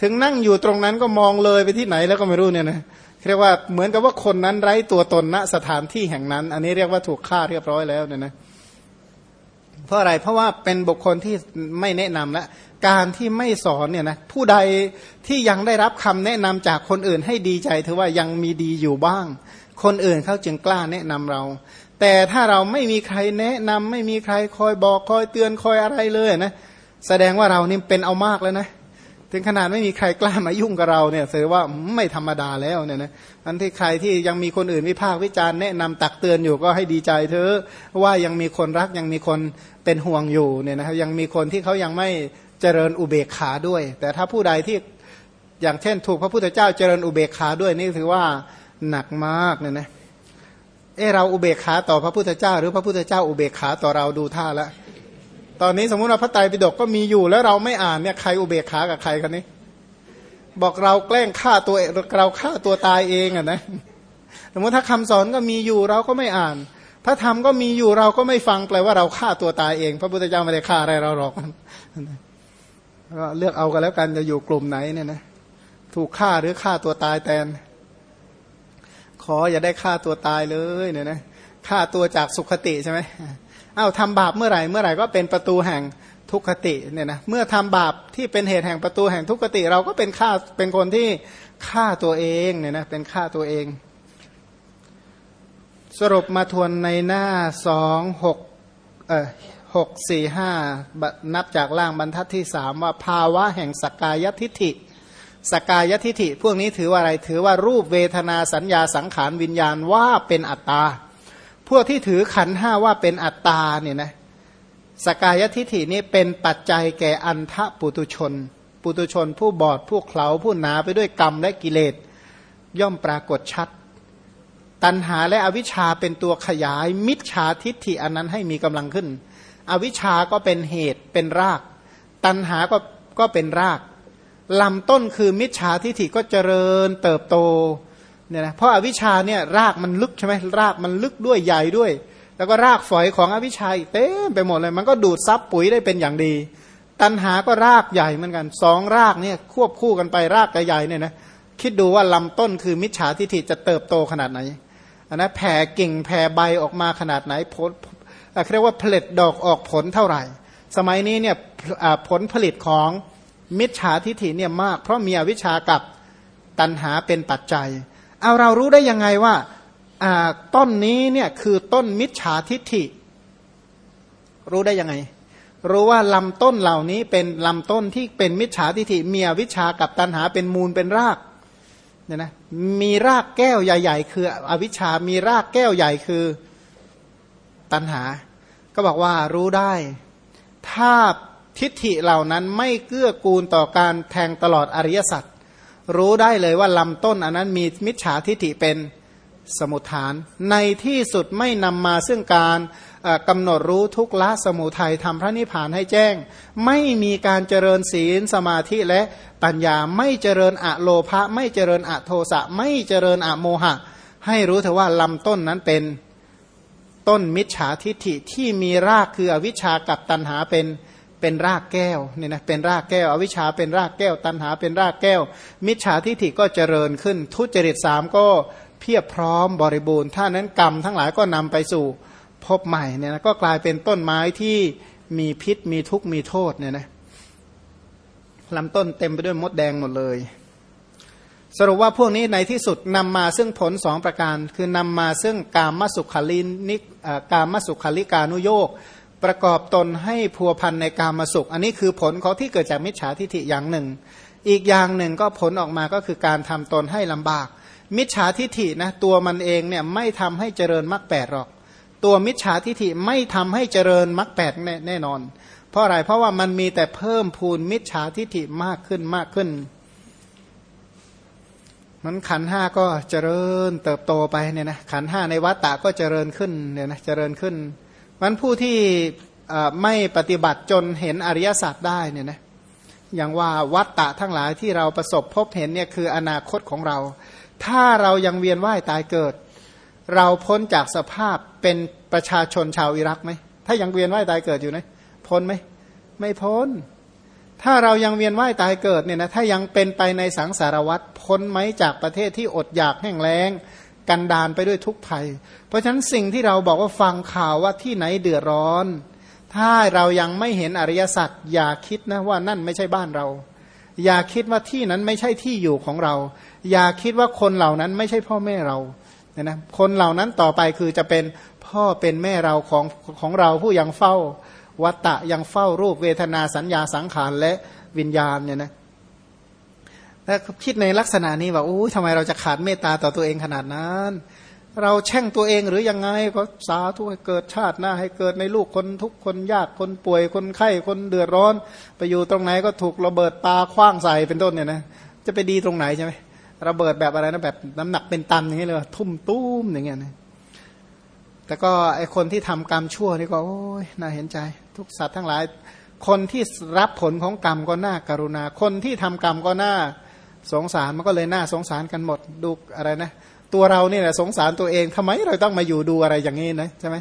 [SPEAKER 1] ถึงนั่งอยู่ตรงนั้นก็มองเลยไปที่ไหนแล้วก็ไม่รู้เนี่ยนะเรียกว่าเหมือนกับว่าคนนั้นไร้ตัวตนณสถานที่แห่งนั้น อันนี้เรียกว่าถูกฆ่าเรียบร้อยแล้วเนี่ยนะเพราะอะไรเพราะว่าเป็นบุคคลที่ไม่แนะนำและการที่ไม่สอนเนี่ยนะผู้ใดที่ยังได้รับคำแนะนำจากคนอื่นให้ดีใจถือว่ายังมีดีอยู่บ้าง คนอื่นเขาจึงกล้าแนะนำเรา แต่ถ้าเราไม่มีใครแนะนำไม่มีใครคอยบอกคอยเตือนคอยอะไรเลยนะ แสดงว่าเรานี่เป็นเอามากแล้วนะ ถึงขนาดไม่มีใครกล้ามายุ่งกับเราเนี่ยแสดงว่าไม่ธรรมดาแล้วเนี่ยนะอันที่ใครที่ยังมีคนอื่นวิพากษ์วิจารณ์แนะนำตักเตือนอยู่ก็ให้ดีใจเธอะว่ายังมีคนรักยังมีคนเป็นห่วงอยู่เนี่ยนะครับยังมีคนที่เขายังไม่เจริญอุเบกขาด้วย แต่ถ้าผู้ใดที่อย่างเช่น ถูกพระพุทธเจ้าเจริญอุเบกขาด้วยนี่ถือว่าหนักมากเนี่ยนะเออเราอุเบกขาต่อพระพุทธเจ้า หรือพระพุทธเจ้าอุเบกขาต่อเราดูท่าแล้ว ตอนนี้สมมุติว่าพระไตรปิฎกก็มีอยู่แล้วเราไม่อ่านเนี่ยใครอุเบกขากับใครกันนี้ บอกเราแกล้งฆ่าตัวเราฆ่าตัวตายเองอะนะสมมติถ้าคำสอนก็มีอยู่เราก็ไม่อ่าน พระธรรมก็มีอยู่เราก็ไม่ฟังแปลว่าเราฆ่าตัวตายเอง พระพุทธเจ้าไม่ได้ฆ่าอะไรเราหรอกก็เลือกเอากันแล้วกันจะอยู่กลุ่มไหนเนี่ยนะถูกฆ่าหรือฆ่าตัวตายแทนขออย่าได้ฆ่าตัวตายเลยเนี่ยนะฆ่าตัวจากสุขติใช่ไหม อ้าวทำบาปเมื่อไหร่เมื่อไหร่ก็เป็นประตูแห่งทุกขติเนี่ยนะเมื่อทำบาปที่เป็นเหตุแห่งประตูแห่งทุกขติ เราก็เป็นฆ่าเป็นคนที่ฆ่าตัวเองเนี่ยนะเป็นฆ่าตัวเอง สรุปมาทวนในหน้าสองหกเออหกสี่ห้านับจากล่างบรรทัดที่สามว่าภาวะแห่งสกกายทิฐิสกายทิฐิ พวกนี้ถือว่าอะไรถือว่ารูปเวทนาสัญญาสังขารวิญญาณว่าเป็นอัตตา พวกที่ถือขันห้าว่าเป็นอัตตาเนี่ยนะสกายทิฐินี้เป็นปัจจัยแก่อันทะปุตุชน ปุตุชนผู้บอดผู้เขาผู้หนาไปด้วยกรรมและกิเลส ย่อมปรากฏชัด ตัณหาและอวิชชาเป็นตัวขยาย มิจฉาทิฐิอันนั้นให้มีกำลังขึ้น อวิชชาก็เป็นเหตุเป็นราก ตัณหาก็ก็เป็นรากลำต้นคือมิจฉาทิฐิก็เจริญเติบโต เนี่ยนะเพราะอาวิชาเนี่ยรากมันลึกใช่ไหมรากมันลึกด้วยใหญ่ด้วย แล้วก็รากฝอยของอวิชาเต็มไปหมดเลย มันก็ดูดซับปุ๋ยได้เป็นอย่างดี ตัณหาก็รากใหญ่เหมือนกันสองรากเนี่ยควบคู่กันไปรากใหญ่เนี่ยนะคิดดูว่าลำต้นคือมิจฉาทิฏฐิจะเติบโตขนาดไหนอันนะแผ่กิ่งแผ่ใบออกมาขนาดไหนผลเรียกว่าผลิตดอกออกผลเท่าไหร่ สมัยนี้เนี่ยผลผลิตของมิจฉาทิฐิเนี่ยมาก เพราะมีอวิชากับตัณหาเป็นปัจจัย เอาเรารู้ได้ยังไงว่าต้นนี้เนี่ยคือต้นมิจฉาทิฐิ รู้ได้ยังไง รู้ว่าลำต้นเหล่านี้เป็นลำต้นที่เป็นมิจฉาทิฐิเมีอวิชากับตัณหาเป็นมูลเป็นรากเนี่ยนะมีรากแก้วใหญ่ ๆ คืออวิชามีรากแก้วใหญ่คือตัณหา ก็บอกว่ารู้ได้ ถ้าทิฏฐิเหล่านั้นไม่เกื้อกูลต่อการแทงตลอดอริยสัจ รู้ได้เลยว่าลำต้นอันนั้นมีมิจฉาทิฏฐิเป็นสมุทฐาน ในที่สุดไม่นำมาซึ่งการกำหนดรู้ทุกละสมุทัยทำพระนิพพานให้แจ้ง ไม่มีการเจริญศีลสมาธิและปัญญาไม่เจริญอะโลภะไม่เจริญอะโทสะไม่เจริญอะโมหะ ให้รู้เถอะว่าลำต้นนั้นเป็นต้นมิจฉาทิฐิที่มีรากคืออวิชากับตันหาเป็น เป็นรากแก้วเนี่ยนะเป็นรากแก้ว อวิชชาเป็นรากแก้ว ตันหาเป็นรากแก้ว มิจฉาทิฏฐิก็เจริญขึ้น ทุจริตสามก็เพียบพร้อมบริบูรณ์ถ้านั้นกรรมทั้งหลายก็นำไปสู่พบใหม่เนี่ยนะก็กลายเป็นต้นไม้ที่มีพิษมีทุกข์มีโทษเนี่ยนะลำต้นเต็มไปด้วยมดแดงหมดเลย สรุปว่าพวกนี้ในที่สุดนำมาซึ่งผลสองประการ คือนำมาซึ่งกามสุขาลินิกามสุขาลิกานุโยก ประกอบตนให้พัวพันในกามสุข อันนี้คือผลของที่เกิดจากมิจฉาทิฏฐิอย่างหนึ่ง อีกอย่างหนึ่งก็ผลออกมาก็คือการทำตนให้ลำบาก มิจฉาทิฏฐินะตัวมันเองเนี่ยไม่ทำให้เจริญมรรคแปดหรอก ตัวมิจฉาทิฏฐิไม่ทำให้เจริญมรรคแปดแน่นอน เพราะอะไรเพราะว่ามันมีแต่เพิ่มพูนมิจฉาทิฏฐิมากขึ้นมากขึ้นมันขันห้าก็เจริญเติบโตไปเนี่ยนะขันห้าในวัฏฏะก็เจริญขึ้นเนี่ยนะเจริญขึ้น มันผู้ที่ไม่ปฏิบัติจนเห็นอริยสัจได้เนี่ยนะอย่างว่าวัฏฏะทั้งหลายที่เราประสบพบเห็นเนี่ยคืออนาคตของเรา ถ้าเรายังเวียนว่ายตายเกิด เราพ้นจากสภาพเป็นประชาชนชาวอิรักไหมถ้ายังเวียนว่ายตายเกิดอยู่นะพ้นไหมไม่พ้น ถ้าเรายังเวียนว่ายตายเกิดเนี่ยนะถ้ายังเป็นไปในสังสารวัฏพ้นไหมจากประเทศที่อดอยากแห้งแล้ง กันดานไปด้วยทุกภัย เพราะฉะนั้นสิ่งที่เราบอกว่าฟังข่าวว่าที่ไหนเดือดร้อน ถ้าเรายังไม่เห็นอริยสัจอย่าคิดนะว่านั่นไม่ใช่บ้านเรา อย่าคิดว่าที่นั้นไม่ใช่ที่อยู่ของเรา อย่าคิดว่าคนเหล่านั้นไม่ใช่พ่อแม่เราเนี่ยนะคนเหล่านั้นต่อไปคือจะเป็นพ่อเป็นแม่เราของของเราผู้ยังเฝ้าวัตตะยังเฝ้ารูปเวทนาสัญญาสังขารและวิญญาณเนี่ยนะ ถ้าคิดในลักษณะนี้ว่าโอ้ยทำไมเราจะขาดเมตตาต่อตัวเองขนาดนั้น เราแช่งตัวเองหรือยังไงก็สาธุให้เกิดชาติหน้าให้เกิดในลูกคนทุกคนยากคนป่วยคนไข้คนเดือดร้อน ไปอยู่ตรงไหนก็ถูกระเบิดปาคว้างใส่เป็นต้นเนี่ยนะจะไปดีตรงไหนใช่ไหมระเบิดแบบอะไรนะแบบน้ำหนักเป็นตันอย่างเงี้เลยทุ่มตุ้มอย่างเงี้ยนะแต่ก็ไอคนที่ทำกรรมชั่วนี่ก็โอ้ยน่าเห็นใจ ทุกสัตว์ทั้งหลาย คนที่รับผลของกรรมก็น่าการุณา คนที่ทำกรรมก็น่า สงสารมันก็เลยน่าสงสารกันหมดดูอะไรนะ ตัวเราเนี่ยสงสารตัวเองทำไมเราต้องมาอยู่ดูอะไรอย่างนี้นะใช่ไหม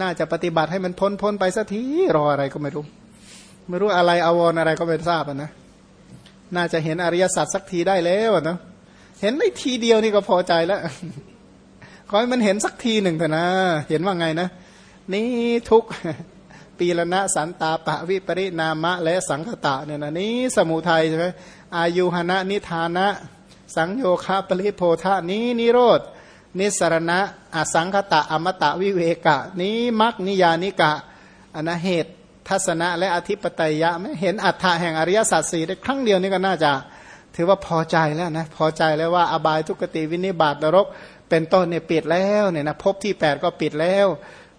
[SPEAKER 1] น่าจะปฏิบัติให้มันพ้นพ้นไปสักทีรออะไรก็ไม่รู้ ไม่รู้อะไรอวรอะไรก็ไม่ทราบนะน่าจะเห็นอริยสัจสักทีได้แล้วนะเห็นได้ทีเดียวนี่ก็พอใจแล้วขอให้มันเห็นสักทีหนึ่งเถอะนะ เห็นว่าไงนะ นี่ทุกปีละนะสันตาปะวิปริณามะและสังคตะเนี่ยนะนี้สมุทัยใช่ไหม อายุหนะนิธานะ สังโยคะปริโพธานี้นิโรธนิสรณะอสังคตะอมตะวิเวกะ นี้มักนิยานิกะอนาเหตุทัศนะและอธิปไตยะไม่เห็นอัฏฐะแห่งอริยสัจสี่ได้ครั้งเดียวนี่ก็น่าจะถือว่าพอใจแล้วนะพอใจแล้วว่าอบายทุกติวินิบาตนรก เป็นต้นเนี่ยปิดแล้วเนี่ยนะพบที่ 8 ก็ปิดแล้ว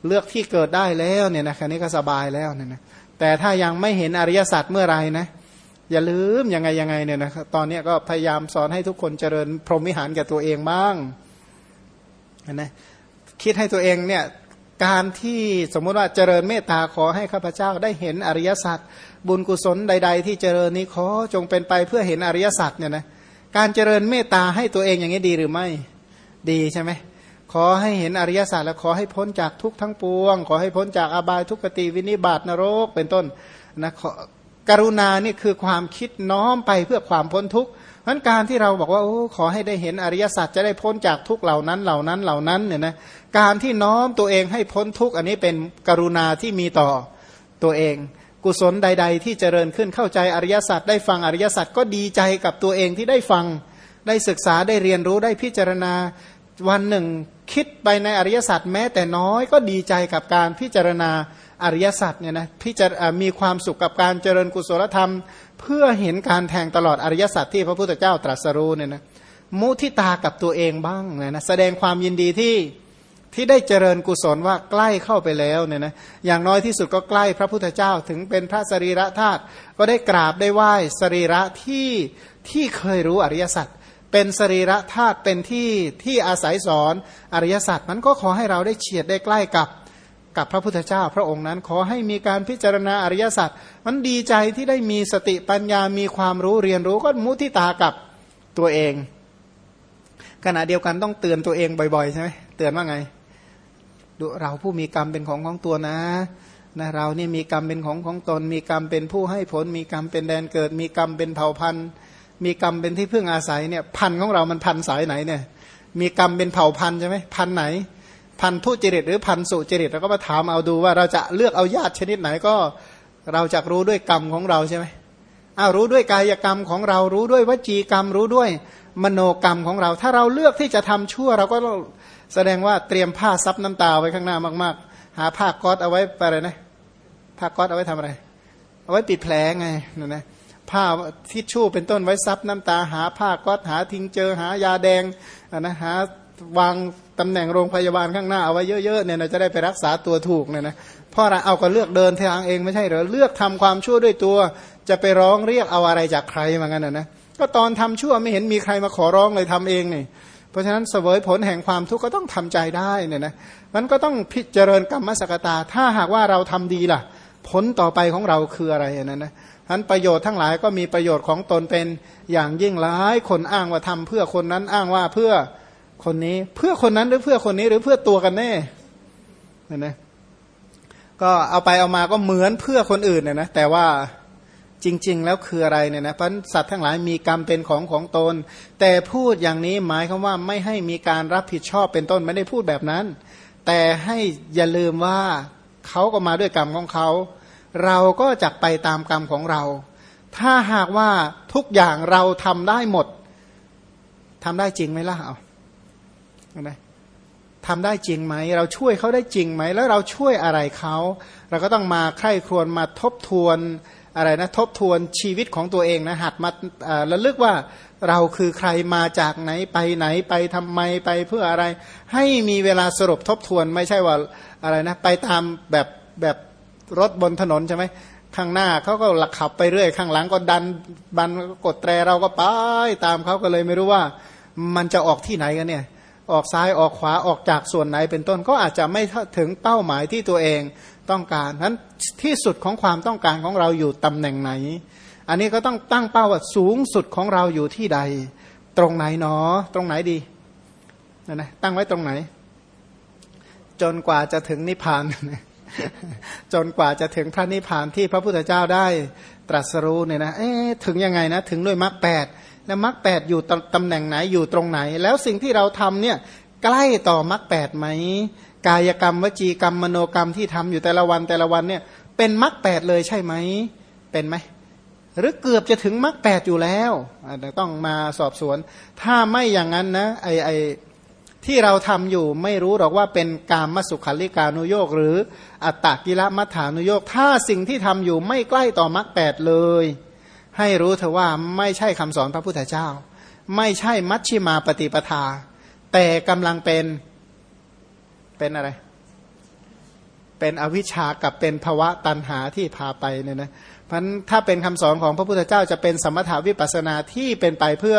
[SPEAKER 1] เลือกที่เกิดได้แล้วเนี่ยนะคันนี้ก็สบายแล้วเนี่ยนะแต่ถ้ายังไม่เห็นอริยสัจเมื่อไรนะ อย่าลืมยังไงยังไงเนี่ยนะตอนนี้ก็พยายามสอนให้ทุกคนเจริญพรหมวิหารแก่ตัวเองบ้างนะคิดให้ตัวเองเนี่ยการที่สมมุติว่าเจริญเมตตาขอให้ข้าพเจ้าได้เห็นอริยสัจบุญกุศลใด ๆ ที่เจริญนี้ขอจงเป็นไปเพื่อเห็นอริยสัจเนี่ยนะการเจริญเมตตาให้ตัวเองอย่างนี้ดีหรือไม่ดีใช่ไหมขอให้เห็นอริยสัจและขอให้พ้นจากทุกทั้งปวง ขอให้พ้นจากอบายทุกขติวินิบาตนรกเป็นต้นนะ กรุณานี่คือความคิดน้อมไปเพื่อความพ้นทุกข์เพราะการที่เราบอกว่าโอ้ขอให้ได้เห็นอริยสัจจะได้พ้นจากทุกเหล่านั้นเหล่านั้นเหล่านั้นเนี่ยนะการที่น้อมตัวเองให้พ้นทุกข์อันนี้เป็นกรุณาที่มีต่อตัวเอง กุศลใด ๆ ที่เจริญขึ้นเข้าใจอริยสัจได้ฟังอริยสัจก็ดีใจกับตัวเองที่ได้ฟังได้ศึกษาได้เรียนรู้ได้พิจารณาวันหนึ่ง คิดไปในอริยสัจแม้แต่น้อยก็ดีใจกับการพิจารณา อริยสัจเนี่ยนะพิจารมีความสุขกับการเจริญกุศลธรรม เพื่อเห็นการแทงตลอดอริยสัจที่พระพุทธเจ้าตรัสรู้เนี่ยนะมุทิตากับตัวเองบ้างเนี่ยนะแสดงความยินดีที่ที่ได้เจริญกุศลว่าใกล้เข้าไปแล้วเนี่ยนะอย่างน้อยที่สุดก็ใกล้พระพุทธเจ้าถึงเป็นพระสรีระธาตุก็ได้กราบได้ไหว้สรีระที่ที่เคยรู้อริยสัจเป็นสรีระธาตุเป็นที่ที่อาศัยสอนอริยสัจมันก็ขอให้เราได้เฉียดได้ใกล้กับ กับพระพุทธเจ้าพระองค์นั้น ขอให้มีการพิจารณาอริยสัจมันดีใจที่ได้มีสติปัญญามีความรู้เรียนรู้ก็มุทิตากับตัวเอง ขณะเดียวกันต้องเตือนตัวเองบ่อยๆใช่ไหมเตือนว่าไงดูเราผู้มีกรรมเป็นของของตัวนะนะเราเนี่ยมีกรรมเป็นของของตน มีกรรมเป็นผู้ให้ผล มีกรรมเป็นแดนเกิด มีกรรมเป็นเผ่าพันธุ์ มีกรรมเป็นที่พึ่งอาศัยเนี่ยพันของเรามันพันสายไหนเนี่ย มีกรรมเป็นเผ่าพันใช่ไหมพันไหน พันทุจริตหรือพันสุจริตเราก็มาถามเอาดูว่าเราจะเลือกเอาญาติชนิดไหนก็เราจะรู้ด้วยกรรมของเราใช่ไหมอ้าวรู้ด้วยกายกรรมของเรารู้ด้วยวจีกรรมรู้ด้วยมโนกรรมของเรา ถ้าเราเลือกที่จะทำชั่ว เราก็แสดงว่าเตรียมผ้าซับน้ำตาไว้ข้างหน้ามาก ๆ หาผ้าก๊อตเอาไว้อะไรนะผ้าก๊อตเอาไว้ทำอะไร เอาไว้ปิดแผลไงนั่นนะผ้าทิชชู่เป็นต้นไว้ซับน้ำตา หาผ้าก๊อตหาทิงเจอหายาแดงนะหาวาง ตำแหน่งโรงพยาบาลข้างหน้าเอาไว้เยอะๆเนี่ยนะจะได้ไปรักษาตัวถูกเนี่ยนะเพราะเราเอาก็เลือกเดินทางเองไม่ใช่เหรอเลือกทำความชั่วด้วยตัว จะไปร้องเรียกเอาอะไรจากใครมางั้นนะก็ตอนทำชั่วไม่เห็นมีใครมาขอร้องเลยทำเองนี่เพราะฉะนั้นเสวยผลแห่งความทุกข์ก็ต้องทำใจได้เนี่ยนะมันก็ต้องพิจารณกรรมสกตา ถ้าหากว่าเราทำดีล่ะ ผลต่อไปของเราคืออะไรนั่นนะนั้นประโยชน์ทั้งหลายก็มีประโยชน์ของตนเป็นอย่างยิ่งหลายคนอ้างว่าทำเพื่อคนนั้นอ้างว่าเพื่อ คนนี้เพื่อคนนั้นหรือเพื่อคนนี้หรือเพื่อตัวกันแน่เนี่ยนะก็เอาไปเอามาก็เหมือนเพื่อคนอื่นเนี่ยนะแต่ว่าจริง ๆ แล้วคืออะไรเนี่ยนะเพราะสัตว์ทั้งหลายมีกรรมเป็นของของตน แต่พูดอย่างนี้หมายความว่าไม่ให้มีการรับผิดชอบเป็นต้นไม่ได้พูดแบบนั้น แต่ให้อย่าลืมว่าเขาก็มาด้วยกรรมของเขา เราก็จะไปตามกรรมของเรา ถ้าหากว่าทุกอย่างเราทำได้หมดทำได้จริงไหมล่ะเอา นะทำได้จริงไหม เราช่วยเขาได้จริงไหม แล้วเราช่วยอะไรเขาเราก็ต้องมาใคร่ครวญมาทบทวนอะไรนะทบทวนชีวิตของตัวเองนะหัดมาระลึกว่าเราคือใครมาจากไหนไปไหนไปทำไมไปเพื่ออะไร ให้มีเวลาสรุปทบทวนไม่ใช่ว่าอะไรนะไปตามแบบแบบรถบนถนนใช่ไหมข้างหน้าเขาก็หลักขับไปเรื่อย ข้างหลังก็ดันบันกดแตรเราก็ไปตามเขาก็เลยไม่รู้ว่า มันจะออกที่ไหนกันเนี่ย ออกซ้ายออกขวาออกจากส่วนไหนเป็นต้นก็อาจจะไม่ถึงเป้าหมายที่ตัวเองต้องการนั้นที่สุดของความต้องการของเราอยู่ตำแหน่งไหน อันนี้ก็ต้องตั้งเป้าว่าสูงสุดของเราอยู่ที่ใด ตรงไหนเนาะตรงไหนดีนะนะตั้งไว้ตรงไหน จนกว่าจะถึงนิพพานจนกว่าจะถึงพระนิพพานที่พระพุทธเจ้าได้ตรัสรู้เนี่ยนะเอ๊ถึงยังไงนะ ถึงด้วยมรรคแปด แล้วมรรคแปดอยู่ตำแหน่งไหนอยู่ตรงไหน แล้วสิ่งที่เราทำเนี่ยใกล้ต่อมรรคแปดไหมกายกรรมวจีกรรมมโนกรรมที่ทำอยู่แต่ละวันแต่ละวันเนี่ยเป็นมรรคแปดเลยใช่ไหมเป็นไหมหรือเกือบจะถึงมรรคแปดอยู่แล้วต้องมาสอบสวน ถ้าไม่อย่างนั้นนะไอไอที่เราทำอยู่ไม่รู้หรอกว่าเป็นการมสุขัลิกานุโยกหรืออัตตกิละมัฐานุโยกถ้าสิ่งที่ทำอยู่ไม่ใกล้ต่อมรรคแปดเลย ให้รู้เถอะว่าไม่ใช่คำสอนพระพุทธเจ้า ไม่ใช่มัชชิมาปฏิปทา แต่กำลังเป็นเป็นอะไร เป็นอวิชากับเป็นภวะตันหาที่พาไปเนี่ยนะเพราะถ้าเป็นคำสอนของพระพุทธเจ้าจะเป็นสมถาวิปัสนาที่เป็นไปเพื่อ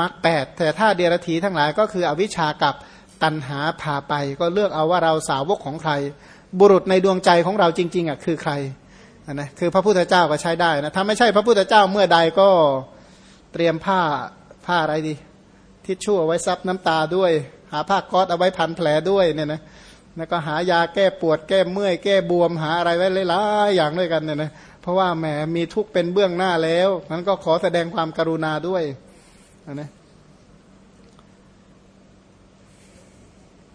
[SPEAKER 1] มรรคแปดแต่ถ้าเดียรถีทั้งหลายก็คืออวิชากับตันหาพาไป ก็เลือกเอาว่าเราสาวกของใคร บุรุษในดวงใจของเราจริง ๆอะคือใคร นะคือพระพุทธเจ้าก็ใช้ได้นะถ้าไม่ใช่พระพุทธเจ้าเมื่อใดก็เตรียมผ้าผ้าอะไรดี ทิชชู่เอาไว้ซับน้ำตาด้วย หาผ้าก๊อตเอาไว้พันแผลด้วยเนี่ยนะแล้วก็หายาแก้ปวดแก้เมื่อย แก้บวมหาอะไรไว้หลายๆอย่างด้วยกันเนี่ยนะเพราะว่าแหมมีทุกเป็นเบื้องหน้าแล้วนั้นก็ขอแสดงความกรุณาด้วยนะ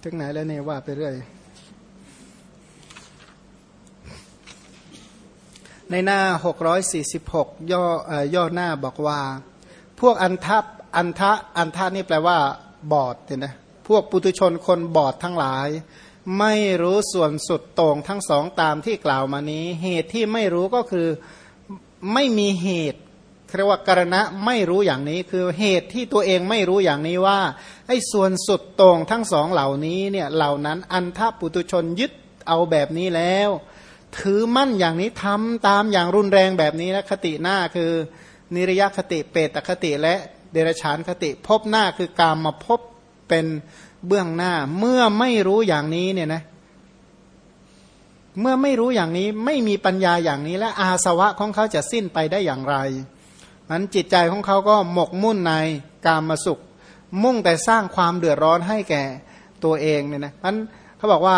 [SPEAKER 1] ถึงไหนแล้วเนี่ยว่าไปเรื่อย ในหน้า 646 ย่อย่อหน้าบอกว่า พวกอันทับอันทะอันทะนี่แปลว่า บอดเนี่ยนะพวกปุตุชนคนบอดทั้งหลาย ไม่รู้ส่วนสุดตรงทั้งสองตามที่กล่าวมานี้ เหตุที่ไม่รู้ก็คือไม่มีเหตุเรียกว่าการณะไม่รู้อย่างนี้คือเหตุที่ตัวเองไม่รู้อย่างนี้ว่าไอ้ส่วนสุดตรงทั้งสองเหล่านี้เนี่ยเหล่านั้นอันทปุตุชนยึดเอาแบบนี้แล้ว ถือมั่นอย่างนี้ทำตามอย่างรุนแรงแบบนี้นะคติหน้าคือนิรยคติเปตคติและเดรฉานคติพบหน้าคือการมาพบเป็นเบื้องหน้า เมื่อไม่รู้อย่างนี้เนี่ยนะเมื่อไม่รู้อย่างนี้ไม่มีปัญญาอย่างนี้ และอาสวะของเขาจะสิ้นไปได้อย่างไรนั้นจิตใจของเขาก็หมกมุ่นในกามมาสุข มุ่งแต่สร้างความเดือดร้อนให้แก่ตัวเองเนี่ยนะนั้นเขาบอกว่า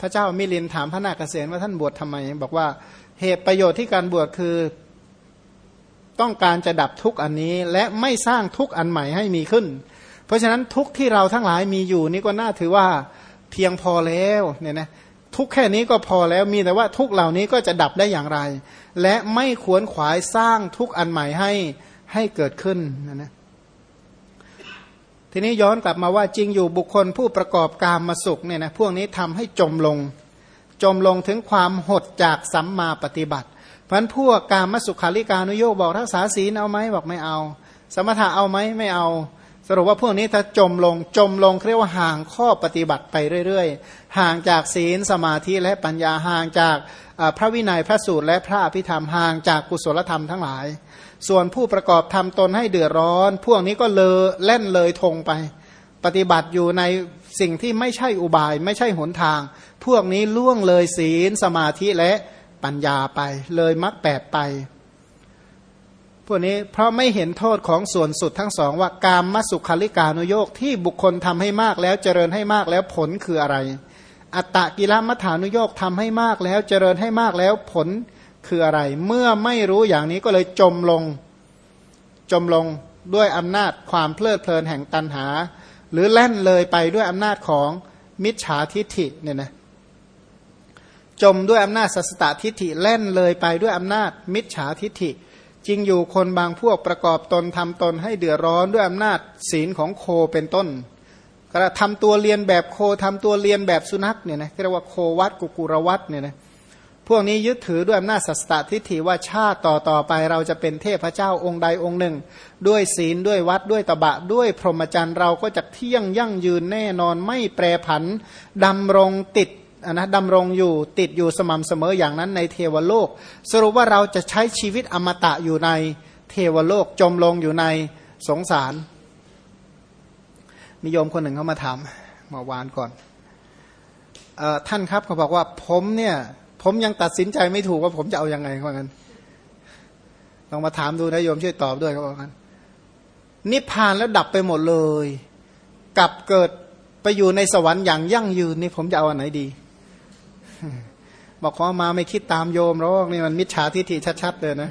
[SPEAKER 1] พระเจ้ามิลินถามพระนาคเษนว่าท่านบวชทำไม บอกว่าเหตุประโยชน์ที่การบวชคือต้องการจะดับทุกอันนี้ และไม่สร้างทุกอันใหม่ให้มีขึ้น เพราะฉะนั้นทุกที่เราทั้งหลายมีอยู่นี่ก็น่าถือว่าเพียงพอแล้วเนี่ยนะทุกแค่นี้ก็พอแล้วมีแต่ว่าทุกเหล่านี้ก็จะดับได้อย่างไร และไม่ควรขวายสร้างทุกอันใหม่ให้ให้เกิดขึ้นนะนะ ทีนี้ย้อนกลับมาว่าจริงอยู่บุคคลผู้ประกอบการมาสุขเนี่ยนะพวกนี้ทำให้จมลง จมลงถึงความหดจากสัมมาปฏิบัติพันพวกการมสุขาริการุโยกบอกรักษาศีลเอาไหมบอกไม่เอา สมถะเอาไหมไม่เอา สรุปว่าพวกนี้ถ้าจมลงจมลงเรียกว่าห่างข้อปฏิบัติไปเรื่อยๆ ห่างจากศีลสมาธิและปัญญาห่างจากพระวินัยพระสูตรและพระอภิธรรมห่างจากกุศลธรรมทั้งหลาย ส่วนผู้ประกอบทำตนให้เดือดร้อน พวกนี้ก็เลอเล่นเลยทงไป ปฏิบัติอยู่ในสิ่งที่ไม่ใช่อุบาย ไม่ใช่หนทาง พวกนี้ล่วงเลยศีลสมาธิและปัญญาไป เลยมรรคแปดไป พวกนี้เพราะไม่เห็นโทษของส่วนสุดทั้งสองว่าการมสุขาริการุโยกที่บุคคลทำให้มากแล้วเจริญให้มากแล้วผลคืออะไร อัตตกิลมัฐานุโยกทำให้มากแล้วเจริญให้มากแล้วผล คืออะไร เมื่อไม่รู้อย่างนี้ก็เลยจมลง จมลงด้วยอำนาจความเพลิดเพลินแห่งตันหา หรือแล่นเลยไปด้วยอำนาจของมิจฉาทิฐิเนี่ยนะจมด้วยอำนาจสัสตทิฏฐิแล่นเลยไปด้วยอำนาจมิจฉาทิฏฐิจริงอยู่คนบางพวกประกอบตนทำตนให้เดือดร้อนด้วยอำนาจศีลของโคเป็นต้น กระทำตัวเรียนแบบโคทำตัวเรียนแบบสุนัขเนี่ยนะเรียกว่าโควัดกุกุรวัดเนี่ยนะ พวกนี้ยึดถือด้วยอำนาจสัสตทิฏฐิว่าชาติต่อต่อไปเราจะเป็นเทพเจ้าองค์ใดองค์หนึ่ง ด้วยศีลด้วยวัดด้วยตบะด้วยพรหมจรรย์เราก็จะเที่ยงยั่งยืนแน่นอนไม่แปรผันดำรงติดนะดำรงอยู่ติดอยู่สม่ำเสมออย่างนั้นในเทวโลก สรุปว่าเราจะใช้ชีวิตอมตะอยู่ในเทวโลกจมลงอยู่ในสงสาร มีโยมคนหนึ่งเขามาถามเมื่อวานก่อนออท่านครับเขาบอกว่าผมเนี่ย ผมยังตัดสินใจไม่ถูกว่าผมจะเอาอยัางไงเขาบอกกันลองมาถามดูนะโยมช่วยตอบด้วยเขาบอกกันนิพพานแล้วดับไปหมดเลยกับเกิดไปอยู่ในสวรรค์อย่างยั่งยืนนี่ผมจะเอาอันไหนดี บอกขอมาไม่คิดตามโยมหรอกนี่มันมิจฉาทิฏฐิชัดๆเลยนะ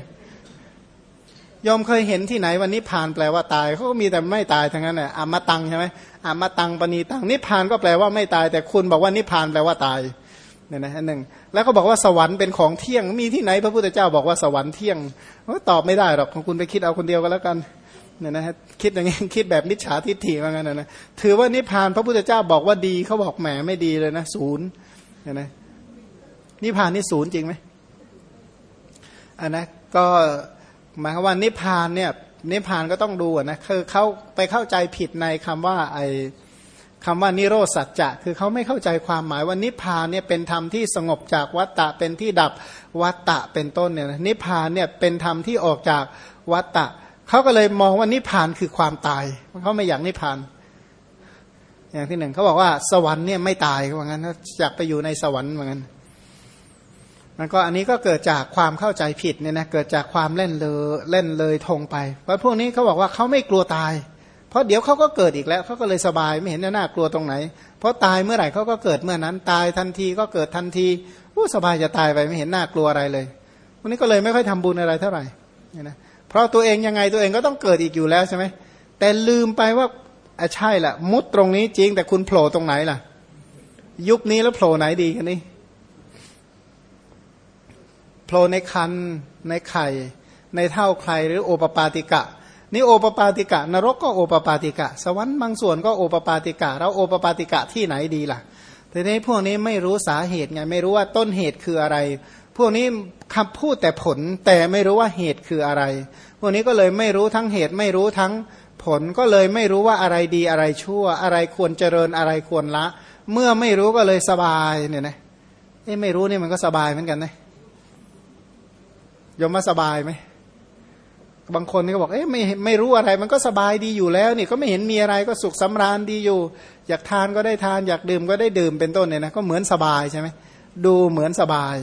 [SPEAKER 1] โยมเคยเห็นที่ไหนวันนี้ผ่านแปลว่าตายเขาก็มีแต่ไม่ตายทั้งนั้นแหละอมตังใช่ไหมอมตังปณีตังนิพพานก็แปลว่าไม่ตาย แต่คุณบอกว่านิพพานแปลว่าตายเนี่ยนะหนึ่ง แล้วก็บอกว่าสวรรค์เป็นของเที่ยง มีที่ไหนพระพุทธเจ้าบอกว่าสวรรค์เที่ยงตอบไม่ได้หรอกของคุณไปคิดเอาคนเดียวก็แล้วกันเนี่ยนะคิดอย่างนี้คิดแบบมิจฉาทิฏฐิว่างั้นนะถือว่านิพพานพระพุทธเจ้าบอกว่าดีเขาบอกแหมไม่ดีเลยนะศูนย์เนี่ยนะนิพพานนี่ศูนย์จริงไหมอันนะก็หมายความว่านิพพานเนี่ยนิพพานก็ต้องดูนะคือเขาไปเข้าใจผิดในคำว่าไอ คำว่านิโรสัจจะคือเขาไม่เข้าใจความหมายว่านิพพานเนี่ยเป็นธรรมที่สงบจากวัตตะเป็นที่ดับวัตตะเป็นต้นเนี่ยนิพพานเนี่ยเป็นธรรมที่ออกจากวัตตะเขาก็เลยมองว่านิพพานคือความตายเขาไม่อยากนิพพาน อย่างที่หนึ่งเขาบอกว่าสวรรค์เนี่ยไม่ตายว่างั้นอยากไปอยู่ในสวรรค์ว่างั้นมันก็อันนี้ก็เกิดจากความเข้าใจผิดเนี่ยนะเกิดจากความเล่นเลยเล่นเลยทงไปเพราะพวกนี้เขาบอกว่าเขาไม่กลัวตายเเพราะเดี๋ยวเขาก็เกิดอีกแล้วเขาก็เลยสบายไม่เห็นน่ากลัวตรงไหน เพราะตายเมื่อไหร่เขาก็เกิดเมื่อนั้น ตายทันทีก็เกิดทันทีผู้สบายจะตายไปไม่เห็นน่ากลัวอะไรเลยวันนี้ก็เลยไม่ค่อยทำบุญอะไรเท่าไหร่นี่นะเพราะตัวเองยังไงตัวเองก็ต้องเกิดอีกอยู่แล้วใช่ไหมแต่ลืมไปว่าอะใช่แหละมุดตรงนี้จริงแต่คุณโผล่ตรงไหนล่ะ ยุคนี้แล้วโผล่ไหนดีกันนี่โผล่ในคันในไข่ ในเท่าใครหรือโอปปาติกะ นี่โอปปาติกะ นรกก็โอปปาติกะ สวรรค์บางส่วนก็โอปปาติกะแล้วโอปปาติกะที่ไหนดีล่ะทีนี้พวกนี้ไม่รู้สาเหตุไงไม่รู้ว่าต้นเหตุคืออะไร พวกนี้คำพูดแต่ผลแต่ไม่รู้ว่าเหตุคืออะไร พวกนี้ก็เลยไม่รู้ทั้งเหตุไม่รู้ทั้งผลก็เลยไม่รู้ว่าอะไรดีอะไรชั่ว อะไรควรเจริญอะไรควรละ เมื่อไม่รู้ก็เลยสบายเนี่ยนะเอ้ไม่รู้นี่มันก็สบายเหมือนกันนะยมมาสบายไหม บางคนนี่ก็บอกเอ๊ะไม่ไม่รู้อะไร มันก็สบายดีอยู่แล้วนี่ก็ไม่เห็นมีอะไรก็สุขสำราญดีอยู่ อยากทานก็ได้ทานอยากดื่มก็ได้ดื่มเป็นต้นเนี่ยนะก็เหมือนสบายใช่ไหมดูเหมือนสบาย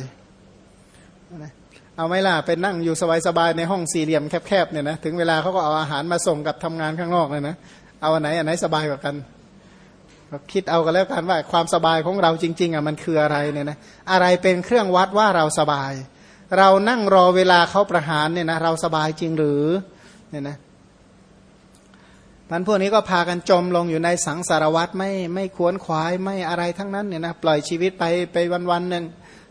[SPEAKER 1] เอาไหมล่ะเป็นนั่งอยู่สบายๆในห้องสี่เหลี่ยมแคบๆเนี่ยนะถึงเวลาเขาก็เอาอาหารมาส่งกับทำงานข้างนอกเลยนะเอาอันไหนอันไหนสบายกว่ากันคิดเอากันแล้วกันว่าความสบายของเราจริง ๆอะมันคืออะไรเนี่ยนะอะไรเป็นเครื่องวัดว่าเราสบาย เรานั่งรอเวลาเขาประหารเนี่ยนะเราสบายจริงหรือเนี่ยนะมันพวกนี้ก็พากันจมลงอยู่ในสังสารวัตรไม่ไม่ขวนขวายไม่อะไรทั้งนั้นเนี่ยนะปล่อยชีวิตไปไปวันวันหนึ่ง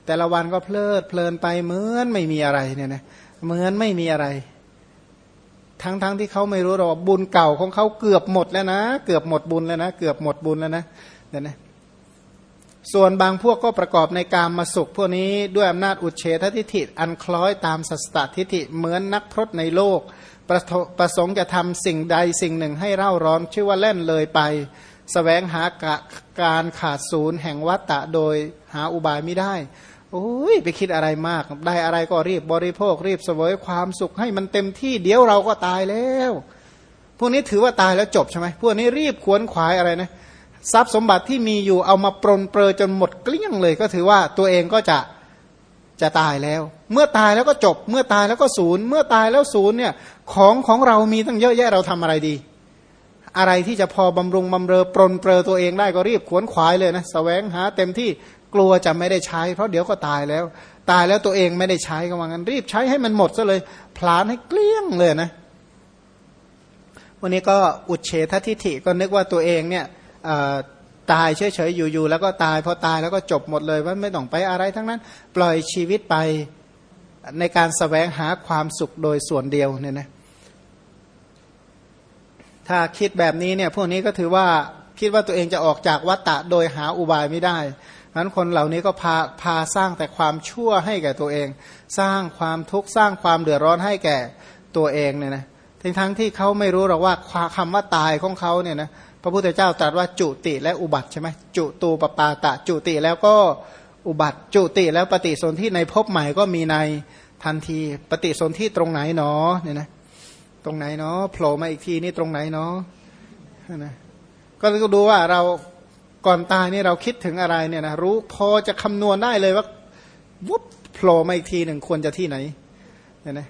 [SPEAKER 1] แต่ละวันก็เพลิดเพลินไปเหมือนไม่มีอะไรเนี่ยนะเหมือนไม่มีอะไร ทั้งทั้งที่เขาไม่รู้หรอกบุญเก่าของเขาเกือบหมดแล้วนะ เกือบหมดบุญแล้วนะ เกือบหมดบุญแล้วนะเนี่ยนะ ส่วนบางพวกก็ประกอบในการมาสุขพวกนี้ด้วยอำนาจอุเฉททิฐิอันคล้อยตามสัสตทิฐิเหมือนนักพรตในโลก ประประสงค์จะทำสิ่งใดสิ่งหนึ่งให้เร่าร้อนชื่อว่าเล่นเลยไปสแสวงหากะการขาดศูนย์แห่งวัตตะโดยหาอุบายไม่ได้โอ้ยไปคิดอะไรมาก ได้อะไรก็รีบบริโภค รีบเสวยความสุขให้มันเต็มที่เดี๋ยวเราก็ตายแล้ว พวกนี้ถือว่าตายแล้วจบใช่ไหมพวกนี้รีบขวนขวายอะไรนะ ทรัพย์สมบัติที่มีอยู่เอามาปรนเปรอจนหมดเกลี้ยงเลย ก็ถือว่าตัวเองก็จะจะตายแล้ว เมื่อตายแล้วก็จบ เมื่อตายแล้วก็ศูนย์ เมื่อตายแล้วศูนย์เนี่ยของของเรามีตั้งเยอะแยะเราทำอะไรดี อะไรที่จะพอบำรุงบำเรอปรนเปรอตัวเองได้ก็รีบขวนขวายเลยนะสแสวงหาเต็มที่กลัวจะไม่ได้ใช้ เพราะเดี๋ยวก็ตายแล้ว ตายแล้วตัวเองไม่ได้ใช้ก็ว่างั้นรีบใช้ให้มันหมดซะเลยพลานให้เกลี้ยงเลยนะวันนี้ก็อุดเฉททิฐิก็นึกว่าตัวเองเนี่ย ตายเฉยๆอยู่ๆแล้วก็ตายพอตายแล้วก็จบหมดเลยว่าไม่ต้องไปอะไรทั้งนั้น ปล่อยชีวิตไปในการสแสวงหาความสุขโดยส่วนเดียวเนี่ยนะถ้าคิดแบบนี้เนี่ยพวกนี้ก็ถือว่าคิดว่าตัวเองจะออกจากวัฏฏะโดยหาอุบายไม่ได้นั้นคนเหล่านี้ก็พาพาสร้างแต่ความชั่วให้แก่ตัวเอง สร้างความทุกข์สร้างความเดือดร้อนให้แก่ตัวเองเนี่ยนะทั้งทั้งที่เขาไม่รู้หรอกว่าคำว่าตายของเขาเนี่ยนะ พระพุทธเจ้าตรัสว่าจุติและอุบัติใช่ไหมจุตูปปาตะ จุติแล้วก็อุบัติจุติแล้วปฏิสนธิในภพใหม่ก็มีในทันทีปฏิสนธิตรงไหนเนาะเนี่ยนะตรงไหนเนาะโผล่มาอีกทีนี่ตรงไหนเนาะนะก็ดูว่าเราก่อนตายนี่เราคิดถึงอะไรเนี่ยนะรู้พอจะคำนวณได้เลยว่าวุบโผล่มาอีกทีหนึ่งควรจะที่ไหนเนี่ยนะ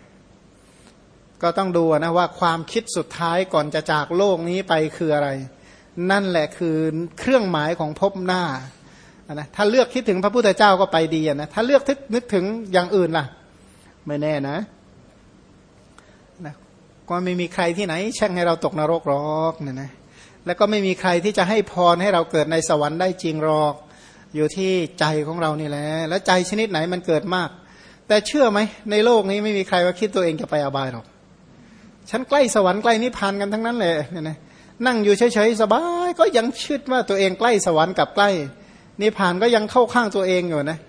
[SPEAKER 1] ก็ต้องดูนะว่าความคิดสุดท้ายก่อนจะจากโลกนี้ไปคืออะไร นั่นแหละคือเครื่องหมายของภพหน้านะถ้าเลือกคิดถึงพระพุทธเจ้าก็ไปดีนะถ้าเลือกทึกนึกถึงอย่างอื่นล่ะ ไม่แน่นะนะก็ไม่มีใครที่ไหน แช่งให้เราตกนรกหรอกเนี่ยนะแล้วก็ไม่มีใครที่จะให้พรให้เราเกิดในสวรรค์ได้จริงหรอก อยู่ที่ใจของเรานี่แหละแล้วใจชนิดไหนมันเกิดมาก แต่เชื่อไหมในโลกนี้ไม่มีใครว่าคิดตัวเองจะไปอบายหรอกฉันใกล้สวรรค์ใกล้นิพพานกันทั้งนั้นเลยเนี่ยนะ นั่งอยู่เฉยๆสบาย ก็ยังชิดว่าตัวเองใกล้สวรรค์กับใกล้นิพพานก็ยังเข้าข้างตัวเองอยู่นะ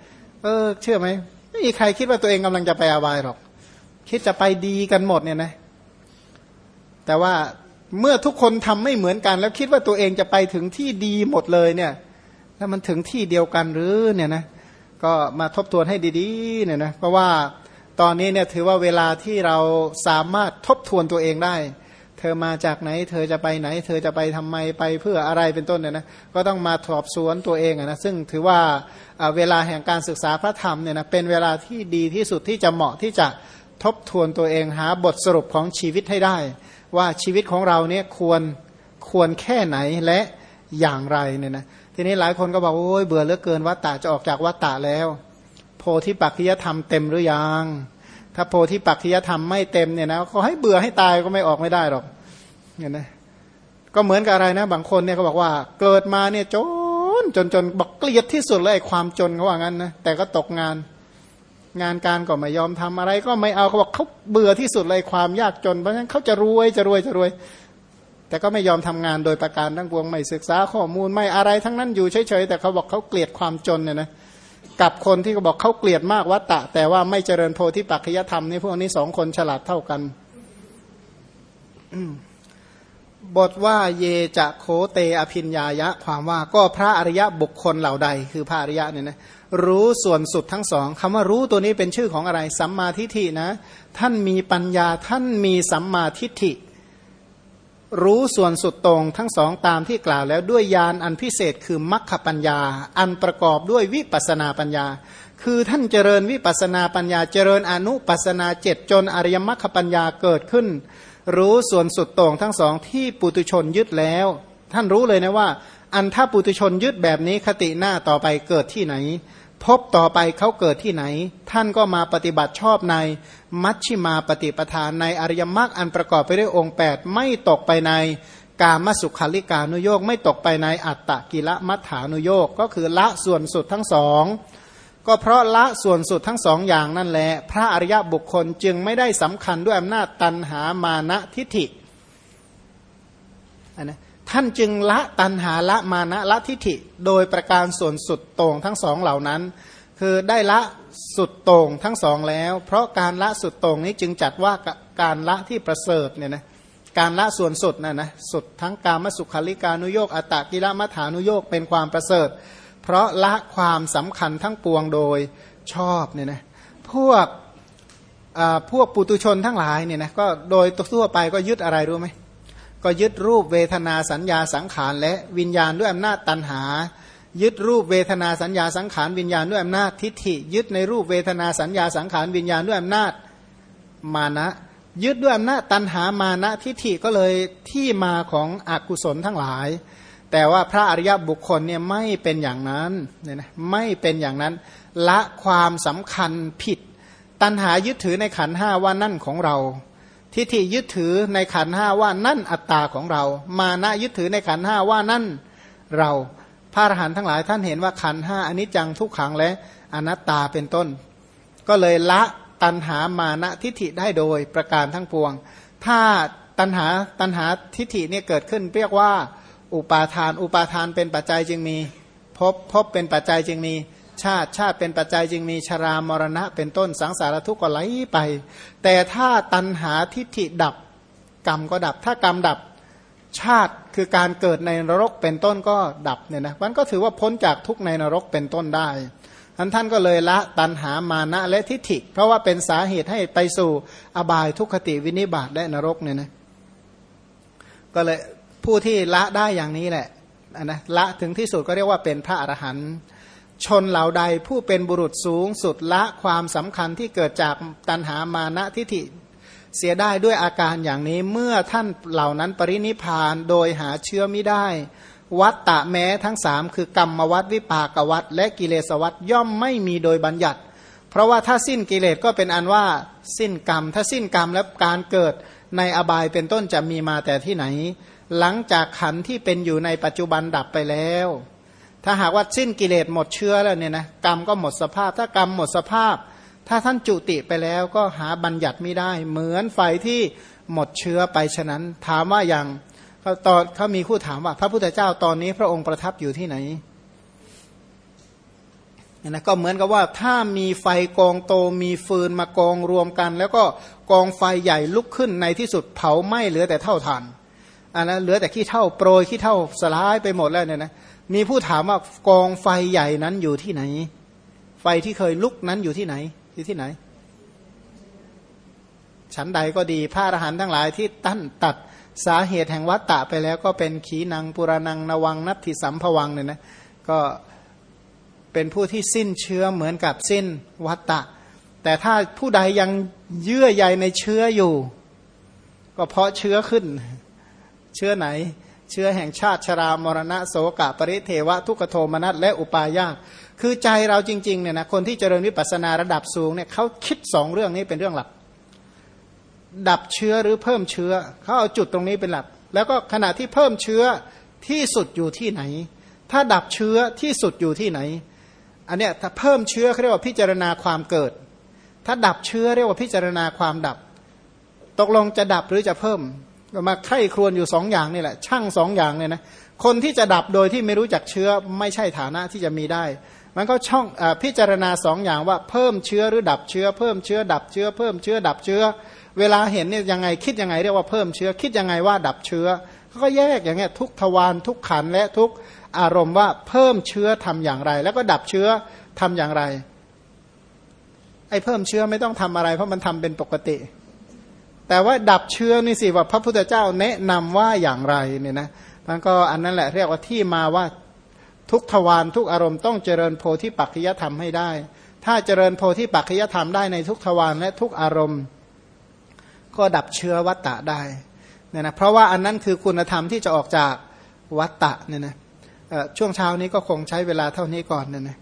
[SPEAKER 1] เออ เชื่อไหมไม่มีใครคิดว่าตัวเองกำลังจะไปอาบายหรอก คิดจะไปดีกันหมดเนี่ยนะ แต่ว่าเมื่อทุกคนทำไม่เหมือนกัน แล้วคิดว่าตัวเองจะไปถึงที่ดีหมดเลยเนี่ย แล้วมันถึงที่เดียวกันหรือเนี่ยนะ ก็มาทบทวนให้ดีๆเนี่ยนะ เพราะว่าตอนนี้เนี่ยถือว่าเวลาที่เราสามารถทบทวนตัวเองได้ เธอมาจากไหน เธอจะไปไหน เธอจะไปทำไมไปเพื่ออะไรเป็นต้นเนี่ยนะก็ต้องมาสอบสวนตัวเองนะซึ่งถือว่าเวลาแห่งการศึกษาพระธรรมเนี่ยนะเป็นเวลาที่ดีที่สุดที่จะเหมาะที่จะทบทวนตัวเองหาบทสรุปของชีวิตให้ได้ ว่าชีวิตของเราเนี่ยควรควรแค่ไหนและอย่างไรเนี่ยนะทีนี้หลายคนก็บอกโอ้ยเบื่อเหลือเกินวัตตะจะออกจากวัตตะแล้ว โพธิปักขิยธรรมเต็มหรือยัง ถ้าโพธิปักขิยธรรมไม่เต็มเนี่ยนะเขาให้เบื่อให้ตายก็ไม่ออกไม่ได้หรอกเนี่ยนะก็เหมือนกับอะไรนะ บางคนเนี่ยเขาบอกว่า เกิดมาเนี่ยจนจนจนบอกเกลียดที่สุดเลยความจนเขาว่างั้นนะแต่ก็ตกงาน งานการก็ไม่ยอมทำอะไร ก็ไม่เอาเขาบอกเขาเบื่อที่สุดเลยความยากจน เพราะฉะนั้นเขาจะรวยจะรวยจะรวย แต่ก็ไม่ยอมทำงานโดยประการทั้งปวงไม่ศึกษาข้อมูลไม่อะไรทั้งนั้นอยู่เฉยๆแต่เขาบอกเขาเกลียดความจนเนี่ยนะ กับคนที่เขาบอกเขาเกลียดมากวัตตะ แต่ว่าไม่เจริญโพธิปัจจยธรรมนี่พวกนี้สองคนฉลาดเท่ากันบทว่าเยจะโคเตอภินญายะ ความว่าก็พระอริยะบุคคลเหล่าใด คือพระอริยะเนี่ยนะรู้ส่วนสุดทั้งสองคำว่ารู้ตัวนี้เป็นชื่อของอะไร สัมมาทิฏฐินะ ท่านมีปัญญาท่านมีสัมมาทิฏฐิ รู้ส่วนสุดตรงทั้งสองตามที่กล่าวแล้วด้วยญาณอันพิเศษคือมัคคปัญญา อันประกอบด้วยวิปัสนาปัญญา คือท่านเจริญวิปัสนาปัญญาเจริญอนุปัสนาเจ็ดจนอริยมรรคปัญญาเกิดขึ้น รู้ส่วนสุดตรงทั้งสองที่ปุตุชนยึดแล้ว ท่านรู้เลยนะว่า อันถ้าปุตุชนยึดแบบนี้คติหน้าต่อไปเกิดที่ไหน พบต่อไปเขาเกิดที่ไหน ท่านก็มาปฏิบัติชอบในมัชชิมาปฏิปทานในอริยมรรคอันประกอบไปด้วยองค์ 8 ไม่ตกไปในกามสุขาลิกานุโยกไม่ตกไปในอัตตกิละมัฏฐานุโยกก็คือละส่วนสุดทั้งสอง ก็เพราะละส่วนสุดทั้งสองอย่างนั่นแหละพระอริยบุคคลจึงไม่ได้สำคัญด้วยอำนาจตันหามานะทิฐิอันนะ ท่านจึงละตันหาละมานะละทิฏฐิโดยประการส่วนสุดต่งทั้งสองเหล่านั้น คือได้ละสุดต่งทั้งสองแล้ว เพราะการละสุดต่งนี้จึงจัดว่าการละที่ประเสริฐเนี่ยนะการละส่วนสุดนะนะสุดทั้งกามสุขาริกานุโยกอัตตกิลมัฐานุโยกเป็นความประเสริฐ เพราะละความสำคัญทั้งปวงโดยชอบเนี่ยนะพวกพวกปุตุชนทั้งหลายเนี่ยนะก็โดยทั่วไปก็ยึดอะไรรู้ไหม ก็ยึดรูปเวทนาสัญญาสังขารและวิญญาณด้วยอำนาจตันหา ยึดรูปเวทนาสัญญาสังขารวิญญาณด้วยอำนาจทิฏฐิ ยึดในรูปเวทนาสัญญาสังขารวิญญาณด้วยอำนาจมานะ ยึดด้วยอำนาจตันหามานะทิฏฐิก็เลยที่มาของอกุศลทั้งหลาย แต่ว่าพระอริยบุคคลเนี่ยไม่เป็นอย่างนั้นเนี่ยนะไม่เป็นอย่างนั้น ละความสำคัญผิด ตันหายึดถือในขันห้าว่านั่นของเรา ทิฏฐิยึดถือในขันห้าว่านั่นอัตตาของเรา มานะยึดถือในขันห้าว่านั่นเราพระอรหันต์ทั้งหลายท่านเห็นว่าขันห้าอนิจจังทุกขังและอนัตตาเป็นต้น ก็เลยละตันหามานะทิฏฐิได้โดยประการทั้งปวง ถ้าตันหาตันหาทิฏฐิเนี่ยเกิดขึ้น เรียกว่า อุปาทาน อุปาทานเป็นปัจจัยจึงมีพบพบเป็นปัจจัยจึงมี ชาติชาติเป็นปัจจัยจึงมีชรามรณะ เป็นต้นสังสารทุกข์ก็ไหลไป แต่ถ้าตันหาทิฏฐิดับกรรมก็ดับ ถ้ากรรมดับชาติคือการเกิดในนรกเป็นต้นก็ดับเนี่ยนะมันก็ถือว่าพ้นจากทุกในนรกเป็นต้นได้ท่านท่านก็เลยละตันหามานะและทิฏฐิ เพราะว่าเป็นสาเหตุให้ไปสู่อบายทุกขติวินิบาตและนรกเนี่ยนะก็เลยผู้ที่ละได้อย่างนี้แหละนะละถึงที่สุดก็เรียกว่าเป็นพระอรหันต์ ชนเหล่าใดผู้เป็นบุรุษสูงสุดละความสำคัญที่เกิดจากตันหามานะทิฏฐิเสียได้ด้วยอาการอย่างนี้เมื่อท่านเหล่านั้นปรินิพานโดยหาเชื้อไม่ได้ วัตตะแม้ทั้งสามคือกรรมวัตวิปากวัตและกิเลสวัตย่อมไม่มีโดยบัญญัติ เพราะว่าถ้าสิ้นกิเลสก็เป็นอันว่าสิ้นกรรม ถ้าสิ้นกรรมแล้วการเกิดในอบายเป็นต้นจะมีมาแต่ที่ไหน หลังจากขันที่เป็นอยู่ในปัจจุบันดับไปแล้ว ถ้าหากว่าสิ้นกิเลสหมดเชื้อแล้วเนี่ยนะกรรมก็หมดสภาพ ถ้ากรรมหมดสภาพ ถ้าท่านจุติไปแล้วก็หาบัญญัติไม่ได้ เหมือนไฟที่หมดเชื้อไปฉะนั้น ถามว่าอย่างเขาตอนเขามีคู่ถามว่า พระพุทธเจ้าตอนนี้พระองค์ประทับอยู่ที่ไหนนะก็เหมือนกับว่าถ้ามีไฟกองโตมีฟืนมากองรวมกัน แล้วก็กองไฟใหญ่ลุกขึ้นในที่สุดเผาไหม้เหลือแต่เท่าทานอันนั้นเหลือแต่ขี้เท่าโปรยขี้เท่าสลายไปหมดแล้วเนี่ยนะ มีผู้ถามว่ากองไฟใหญ่นั้นอยู่ที่ไหน ไฟที่เคยลุกนั้นอยู่ที่ไหน อยู่ที่ไหน ฉันใดก็ดีพระอรหันต์ทั้งหลายที่ตั้นตัดสาเหตุแห่งวัตตะไปแล้วก็เป็นขีนังปุรานังนวังนัตถิสัมภวังเนี่ยนะก็เป็นผู้ที่สิ้นเชื้อเหมือนกับสิ้นวัตตะ แต่ถ้าผู้ใดยังเยื่อใยในเชื้ออยู่ ก็เพราะเชื้อขึ้น เชื้อไหน เชื้อแห่งชาติชรามรณะโสกะปริเทวะทุกโทมนัสและอุปายาตคือใจเราจริงๆเนี่ยนะคนที่เจริญวิปัสนาระดับสูงเนี่ยเขาคิดสองเรื่องนี้เป็นเรื่องหลัก ดับเชื้อหรือเพิ่มเชื้อเขาเอาจุดตรงนี้เป็นหลัก แล้วก็ขณะที่เพิ่มเชื้อที่สุดอยู่ที่ไหน ถ้าดับเชื้อที่สุดอยู่ที่ไหน อันเนี้ยถ้าเพิ่มเชื้อเขาเรียกว่าพิจารณาความเกิด ถ้าดับเชื้อเรียกว่าพิจารณาความดับ ตกลงจะดับหรือจะเพิ่ม มาไข้ครวนอยู่สองอย่างนี่แหละ ช่างสองอย่างเนี่ยนะคนที่จะดับโดยที่ไม่รู้จักเชื้อไม่ใช่ฐานะที่จะมีได้ มันก็ช่องอพิจารณาสองอย่างว่าเพิ่มเชื้อหรือดับเชื้อ เพิ่มเชื้อดับเชื้อ เพิ่มเชื้อดับเชื้อ เวลาเห็นเนี่ยยังไงคิดยังไงเรียกว่าเพิ่มเชื้อคิดยังไงว่าดับเชื้อเขาก็แยกอย่างเงี้ยทุกทวารทุกขันและทุกอารมณ์ว่าเพิ่มเชื้อทำอย่างไร แล้วก็ดับเชื้อทำอย่างไรไอ้เพิ่มเชื้อไม่ต้องทำอะไร เพราะมันทำเป็นปกติ แต่ว่าดับเชื้อนี่สิว่าพระพุทธเจ้าแนะนำว่าอย่างไรเนี่ยนะมันก็อันนั้นแหละเรียกว่าที่มาว่าทุกทวารทุกอารมณ์ต้องเจริญโพธิปัจจยธรรมให้ได้ ถ้าเจริญโพธิปัจจยธรรมได้ในทุกทวารและทุกอารมณ์ ก็ดับเชื้อวัตตะได้เนี่ยนะเพราะว่าอันนั้นคือคุณธรรมที่จะออกจากวัตตะเนี่ยนะช่วงเช้านี้ก็คงใช้เวลาเท่านี้ก่อนเนี่ยนะ